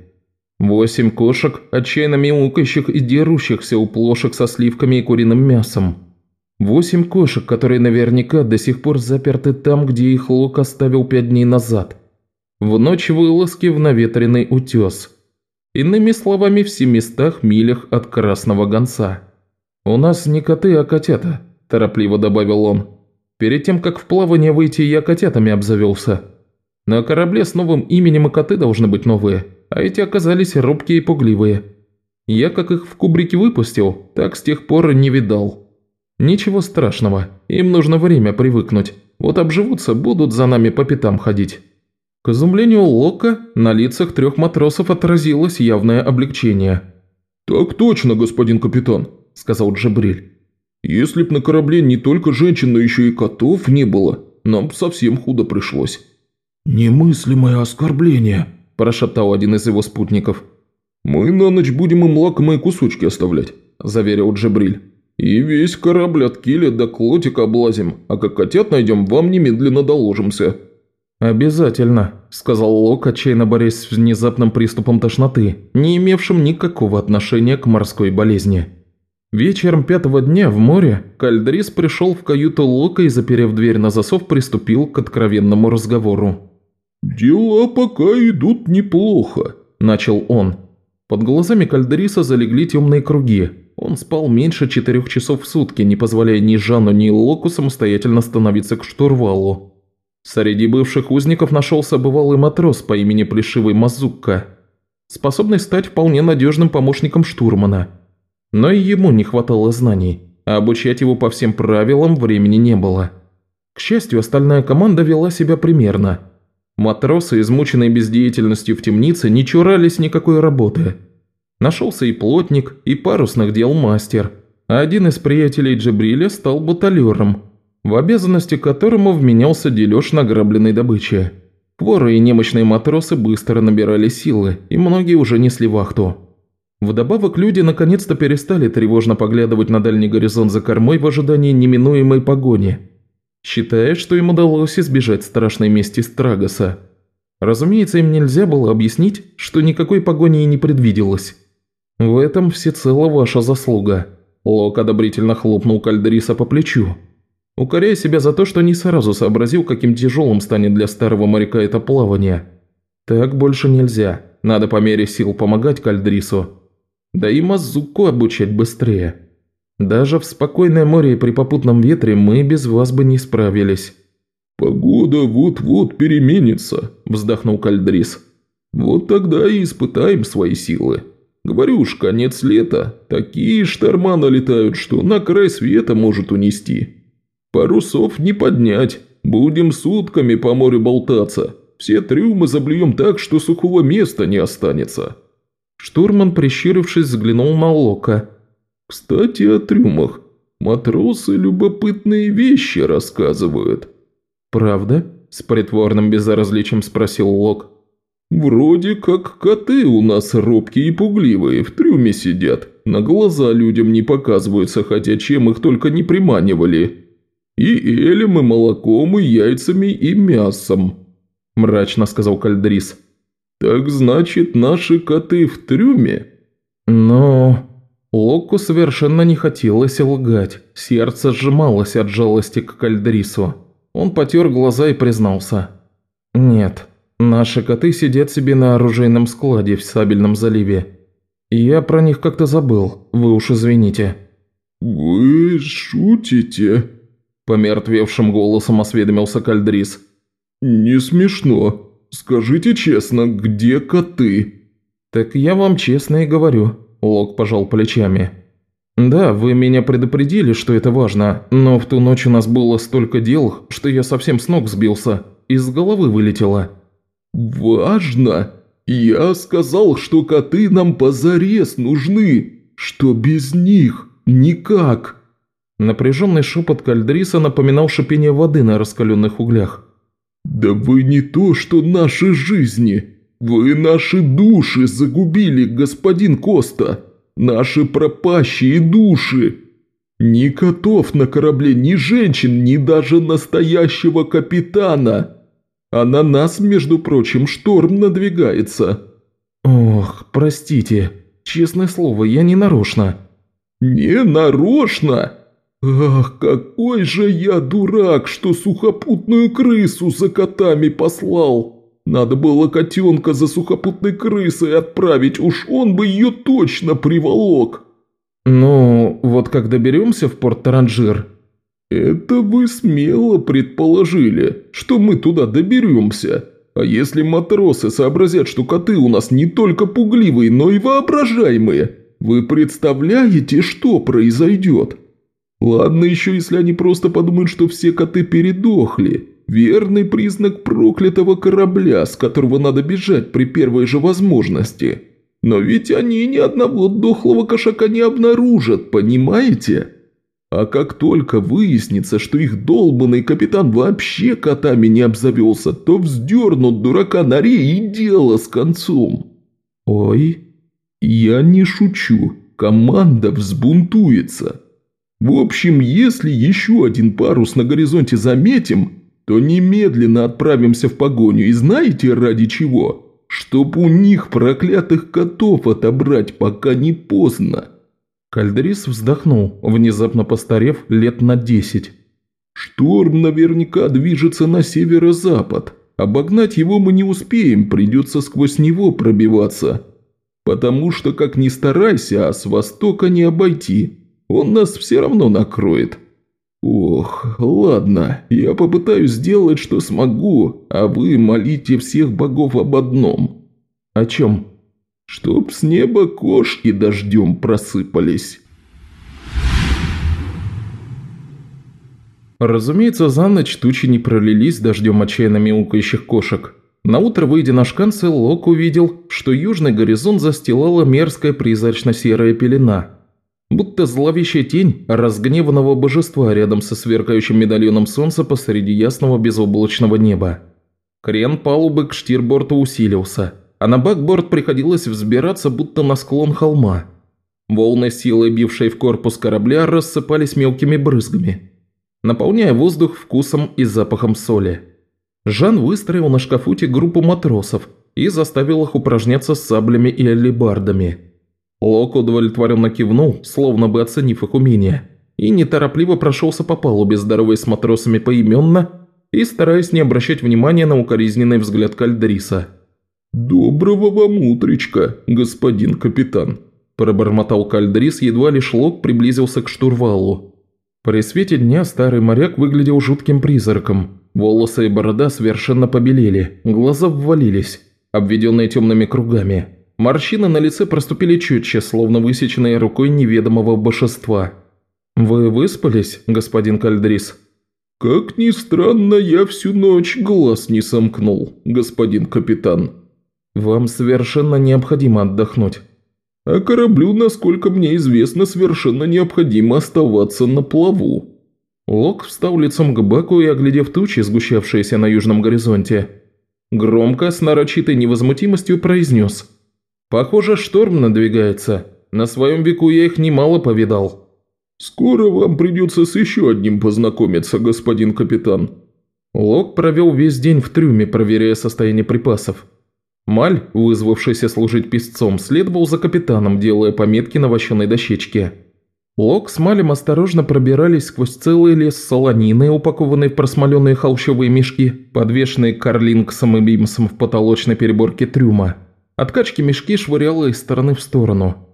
Восемь кошек, отчаянно мяукающих и дерущихся у плошек со сливками и куриным мясом. Восемь кошек, которые наверняка до сих пор заперты там, где их Лок оставил пять дней назад. В ночь вылазки в наветренный утес. Иными словами, в семистах милях от Красного Гонца. «У нас не коты, а котята», – торопливо добавил он. «Перед тем, как в плавание выйти, я котятами обзавелся. На корабле с новым именем и коты должны быть новые, а эти оказались робкие и пугливые. Я как их в кубрике выпустил, так с тех пор не видал. Ничего страшного, им нужно время привыкнуть. Вот обживутся, будут за нами по пятам ходить». К изумлению Лока на лицах трех матросов отразилось явное облегчение. «Так точно, господин капитан», – сказал Джабриль. «Если б на корабле не только женщин, но еще и котов не было, нам совсем худо пришлось». «Немыслимое оскорбление», – прошептал один из его спутников. «Мы на ночь будем им лакомые кусочки оставлять», – заверил Джабриль. «И весь корабль от киля до клотика облазим, а как котят найдем, вам немедленно доложимся». «Обязательно», – сказал Лок, отчаянно борясь с внезапным приступом тошноты, не имевшим никакого отношения к морской болезни. Вечером пятого дня в море Кальдрис пришел в каюту Лока и, заперев дверь на засов, приступил к откровенному разговору. «Дела пока идут неплохо», – начал он. Под глазами Кальдриса залегли темные круги. Он спал меньше четырех часов в сутки, не позволяя ни Жанну, ни Локу самостоятельно становиться к штурвалу. Среди бывших узников нашелся бывалый матрос по имени Плешивый Мазукка, способный стать вполне надежным помощником штурмана – но и ему не хватало знаний, а обучать его по всем правилам времени не было. К счастью, остальная команда вела себя примерно. Матросы, измученные бездеятельностью в темнице, не чурались никакой работы. Нашелся и плотник, и парусных дел мастер, а один из приятелей Джабриля стал баталером, в обязанности которому вменялся дележ награбленной добычи. Хворые и немощные матросы быстро набирали силы, и многие уже несли вахту. Вдобавок люди наконец-то перестали тревожно поглядывать на дальний горизонт за кормой в ожидании неминуемой погони, считая, что им удалось избежать страшной мести Страгоса. Разумеется, им нельзя было объяснить, что никакой погони и не предвиделось. В этом всецело ваша заслуга. Лок одобрительно хлопнул Кальдериса по плечу, укоряя себя за то, что не сразу сообразил, каким тяжелым станет для старого моряка это плавание. Так больше нельзя. Надо по мере сил помогать Кальдрису, да и Мазуку обучать быстрее. Даже в спокойное море и при попутном ветре мы без вас бы не справились». «Погода вот-вот переменится», – вздохнул Кальдрис. «Вот тогда и испытаем свои силы. Говорю уж, конец лета. Такие шторма налетают, что на край света может унести. Парусов не поднять. Будем сутками по морю болтаться. Все трюмы заблюем так, что сухого места не останется». Штурман, прищурившись, взглянул на Лока. «Кстати, о трюмах. Матросы любопытные вещи рассказывают». «Правда?» – с притворным безразличием спросил Лок. «Вроде как коты у нас робкие и пугливые, в трюме сидят, на глаза людям не показываются, хотя чем их только не приманивали. И элем, и молоком, и яйцами, и мясом», – мрачно сказал Кальдрис. «Так значит, наши коты в трюме?» «Но...» Локу совершенно не хотелось лгать. Сердце сжималось от жалости к Кальдрису. Он потер глаза и признался. «Нет, наши коты сидят себе на оружейном складе в Сабельном заливе. Я про них как-то забыл, вы уж извините». «Вы шутите?» Помертвевшим голосом осведомился Кальдрис. «Не смешно. Скажите честно, где коты?» «Так я вам честно и говорю», – Лок пожал плечами. «Да, вы меня предупредили, что это важно, но в ту ночь у нас было столько дел, что я совсем с ног сбился, из головы вылетело. «Важно? Я сказал, что коты нам позарез нужны, что без них никак». Напряженный шепот Кальдриса напоминал шипение воды на раскаленных углях. «Да вы не то, что наши жизни. Вы наши души загубили, господин Коста. Наши пропащие души. Ни котов на корабле, ни женщин, ни даже настоящего капитана. А на нас, между прочим, шторм надвигается». «Ох, простите. Честное слово, я не нарочно». «Не нарочно? Ах, какой же я дурак, что сухопутную крысу за котами послал! Надо было котенка за сухопутной крысой отправить, уж он бы ее точно приволок!» «Ну, вот как доберемся в порт Таранжир?» «Это вы смело предположили, что мы туда доберемся. А если матросы сообразят, что коты у нас не только пугливые, но и воображаемые, вы представляете, что произойдет?» Ладно еще, если они просто подумают, что все коты передохли. Верный признак проклятого корабля, с которого надо бежать при первой же возможности. Но ведь они ни одного дохлого кошака не обнаружат, понимаете? А как только выяснится, что их долбанный капитан вообще котами не обзавелся, то вздернут дурака на рей и дело с концом. Ой, я не шучу, команда взбунтуется. В общем, если еще один парус на горизонте заметим, то немедленно отправимся в погоню и знаете ради чего? Чтоб у них проклятых котов отобрать, пока не поздно. Кальдрис вздохнул, внезапно постарев лет на десять. «Шторм наверняка движется на северо-запад. Обогнать его мы не успеем, придется сквозь него пробиваться. Потому что, как ни старайся, а с востока не обойти. Он нас все равно накроет. Ох, ладно, я попытаюсь сделать, что смогу, а вы молите всех богов об одном. О чем? Чтоб с неба кошки дождем просыпались. Разумеется, за ночь тучи не пролились дождем отчаянно мяукающих кошек. Наутро, выйдя на шканцы, Лок увидел, что южный горизонт застилала мерзкая призрачно-серая пелена – Будто зловещая тень разгневанного божества рядом со сверкающим медальоном солнца посреди ясного безоблачного неба. Крен палубы к штирборту усилился, а на бакборд приходилось взбираться будто на склон холма. Волны силы, бившие в корпус корабля, рассыпались мелкими брызгами, наполняя воздух вкусом и запахом соли. Жан выстроил на шкафуте группу матросов и заставил их упражняться с саблями и алебардами – Лок удовлетворенно кивнул, словно бы оценив их умения, и неторопливо прошелся по палубе, здоровой с матросами поименно и стараясь не обращать внимания на укоризненный взгляд Кальдриса. «Доброго вам утречка, господин капитан», – пробормотал Кальдрис, едва лишь Лок приблизился к штурвалу. При свете дня старый моряк выглядел жутким призраком. Волосы и борода совершенно побелели, глаза ввалились, обведенные темными кругами – Морщины на лице проступили четче, словно высеченные рукой неведомого божества. «Вы выспались, господин Кальдрис?» «Как ни странно, я всю ночь глаз не сомкнул, господин капитан». «Вам совершенно необходимо отдохнуть». «А кораблю, насколько мне известно, совершенно необходимо оставаться на плаву». Лок встал лицом к баку и, оглядев тучи, сгущавшиеся на южном горизонте, громко, с нарочитой невозмутимостью произнес – Похоже, шторм надвигается. На своем веку я их немало повидал». «Скоро вам придется с еще одним познакомиться, господин капитан». Лок провел весь день в трюме, проверяя состояние припасов. Маль, вызвавшийся служить песцом, следовал за капитаном, делая пометки на вощеной дощечке. Лок с Малем осторожно пробирались сквозь целый лес солонины, упакованные в просмоленные холщовые мешки, подвешенные карлинксом и бимсом в потолочной переборке трюма. Откачки мешки швыряло из стороны в сторону.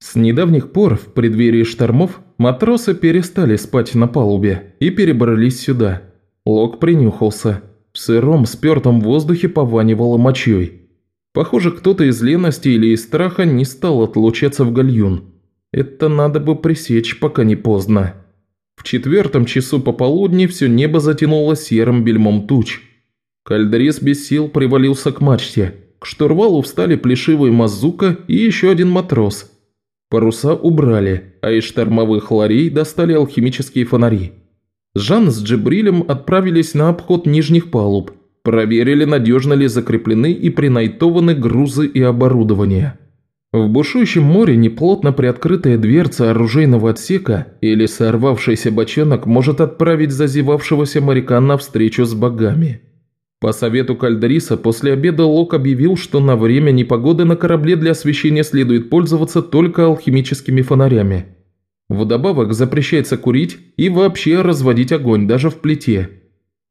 С недавних пор, в преддверии штормов, матросы перестали спать на палубе и перебрались сюда. Лок принюхался. В сыром, спертом воздухе пованивало мочой. Похоже, кто-то из лености или из страха не стал отлучаться в гальюн. Это надо бы пресечь, пока не поздно. В четвертом часу пополудни все небо затянуло серым бельмом туч. Кальдрис без сил привалился к мачте. К штурвалу встали плешивый Мазука и еще один матрос. Паруса убрали, а из штормовых ларей достали алхимические фонари. Жан с Джибрилем отправились на обход нижних палуб, проверили, надежно ли закреплены и принайтованы грузы и оборудование. В бушующем море неплотно приоткрытая дверца оружейного отсека или сорвавшийся бочонок может отправить зазевавшегося моряка на встречу с богами. По совету Кальдриса после обеда Лок объявил, что на время непогоды на корабле для освещения следует пользоваться только алхимическими фонарями. Вдобавок запрещается курить и вообще разводить огонь даже в плите.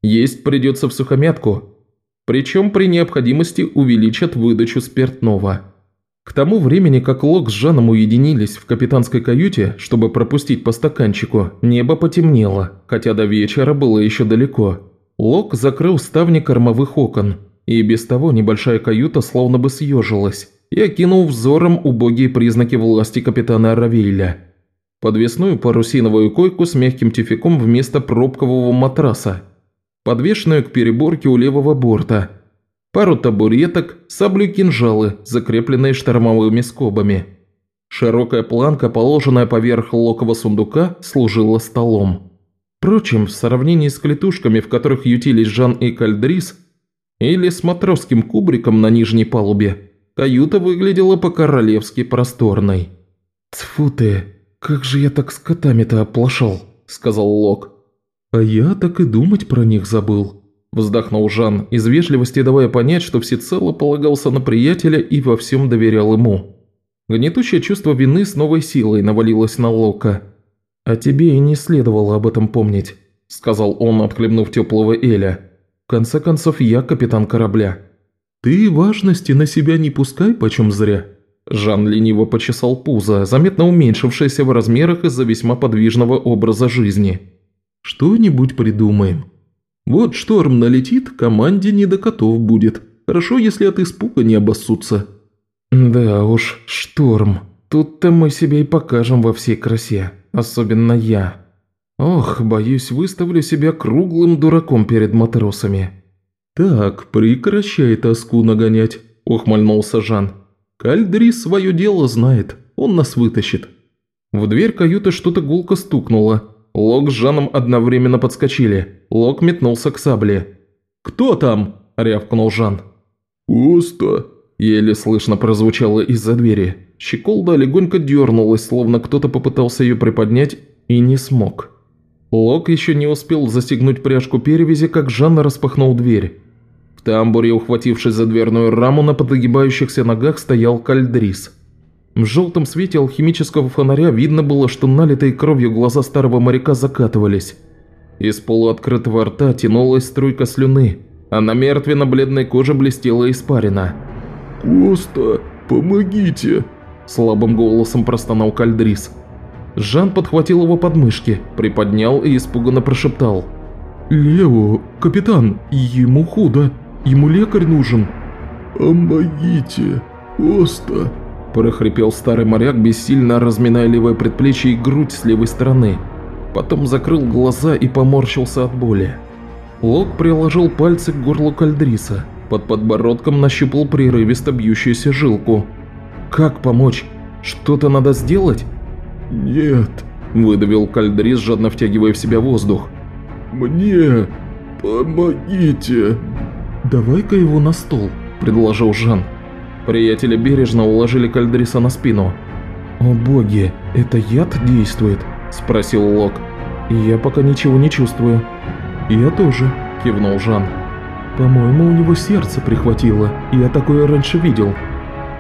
Есть придется в сухомятку, причем при необходимости увеличат выдачу спиртного. К тому времени, как Лок с Жаном уединились в капитанской каюте, чтобы пропустить по стаканчику, небо потемнело, хотя до вечера было еще далеко. Лок закрыл ставни кормовых окон, и без того небольшая каюта словно бы съежилась, и окинул взором убогие признаки власти капитана Равейля. Подвесную парусиновую койку с мягким тюфяком вместо пробкового матраса, подвешенную к переборке у левого борта – пару табуреток, саблю-кинжалы, закрепленные штормовыми скобами. Широкая планка, положенная поверх локового сундука, служила столом. Впрочем, в сравнении с клетушками, в которых ютились Жан и Кальдрис, или с матросским кубриком на нижней палубе, каюта выглядела по-королевски просторной. «Тьфу ты, как же я так с котами-то оплошал», – сказал Лок. «А я так и думать про них забыл», Вздохнул Жан, из вежливости давая понять, что всецело полагался на приятеля и во всем доверял ему. Гнетущее чувство вины с новой силой навалилось на Лока. «А тебе и не следовало об этом помнить», – сказал он, отхлебнув теплого Эля. «В конце концов, я капитан корабля». «Ты важности на себя не пускай почем зря». Жан лениво почесал пузо, заметно уменьшившееся в размерах из-за весьма подвижного образа жизни. «Что-нибудь придумаем». Вот шторм налетит, команде не до котов будет. Хорошо, если от испуга не обоссутся». «Да уж, шторм. Тут-то мы себя и покажем во всей красе. Особенно я. Ох, боюсь, выставлю себя круглым дураком перед матросами». «Так, прекращай тоску нагонять», – ухмыльнулся Жан. «Кальдри свое дело знает, он нас вытащит». В дверь каюты что-то гулко стукнуло, Лок с Жаном одновременно подскочили. Лок метнулся к сабле. «Кто там?» – рявкнул Жан. «Пусто», – еле слышно прозвучало из-за двери. Щеколда легонько дернулась, словно кто-то попытался ее приподнять и не смог. Лок еще не успел застегнуть пряжку перевязи, как Жан распахнул дверь. В тамбуре, ухватившись за дверную раму, на подогибающихся ногах стоял кальдрис – в желтом свете алхимического фонаря видно было, что налитые кровью глаза старого моряка закатывались. Из полуоткрытого рта тянулась струйка слюны, а на мертвенно-бледной коже блестела испарина. «Коста, помогите!» – слабым голосом простонал Кальдрис. Жан подхватил его подмышки, приподнял и испуганно прошептал. «Лео, капитан, ему худо, ему лекарь нужен». «Помогите, Коста!» прохрипел старый моряк, бессильно разминая левое предплечье и грудь с левой стороны. Потом закрыл глаза и поморщился от боли. Лок приложил пальцы к горлу кальдриса. Под подбородком нащупал прерывисто бьющуюся жилку. «Как помочь? Что-то надо сделать?» «Нет», – выдавил кальдрис, жадно втягивая в себя воздух. «Мне помогите!» «Давай-ка его на стол», – предложил Жан. Приятели бережно уложили Кальдриса на спину. «О боги, это яд действует?» – спросил Лок. «Я пока ничего не чувствую». «Я тоже», – кивнул Жан. «По-моему, у него сердце прихватило, я такое раньше видел.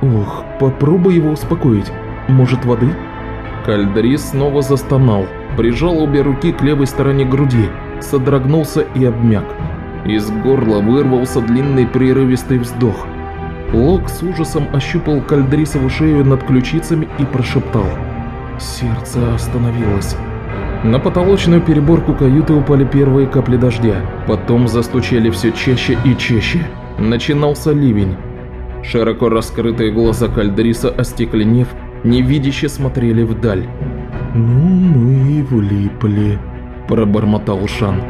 Ох, попробуй его успокоить. Может, воды?» Кальдрис снова застонал, прижал обе руки к левой стороне груди, содрогнулся и обмяк. Из горла вырвался длинный прерывистый вздох – Лок с ужасом ощупал Кальдрисову шею над ключицами и прошептал. Сердце остановилось. На потолочную переборку каюты упали первые капли дождя, потом застучали все чаще и чаще. Начинался ливень. Широко раскрытые глаза Кальдриса, остекленев, невидяще смотрели вдаль. «Ну, мы и влипли», – пробормотал Шан.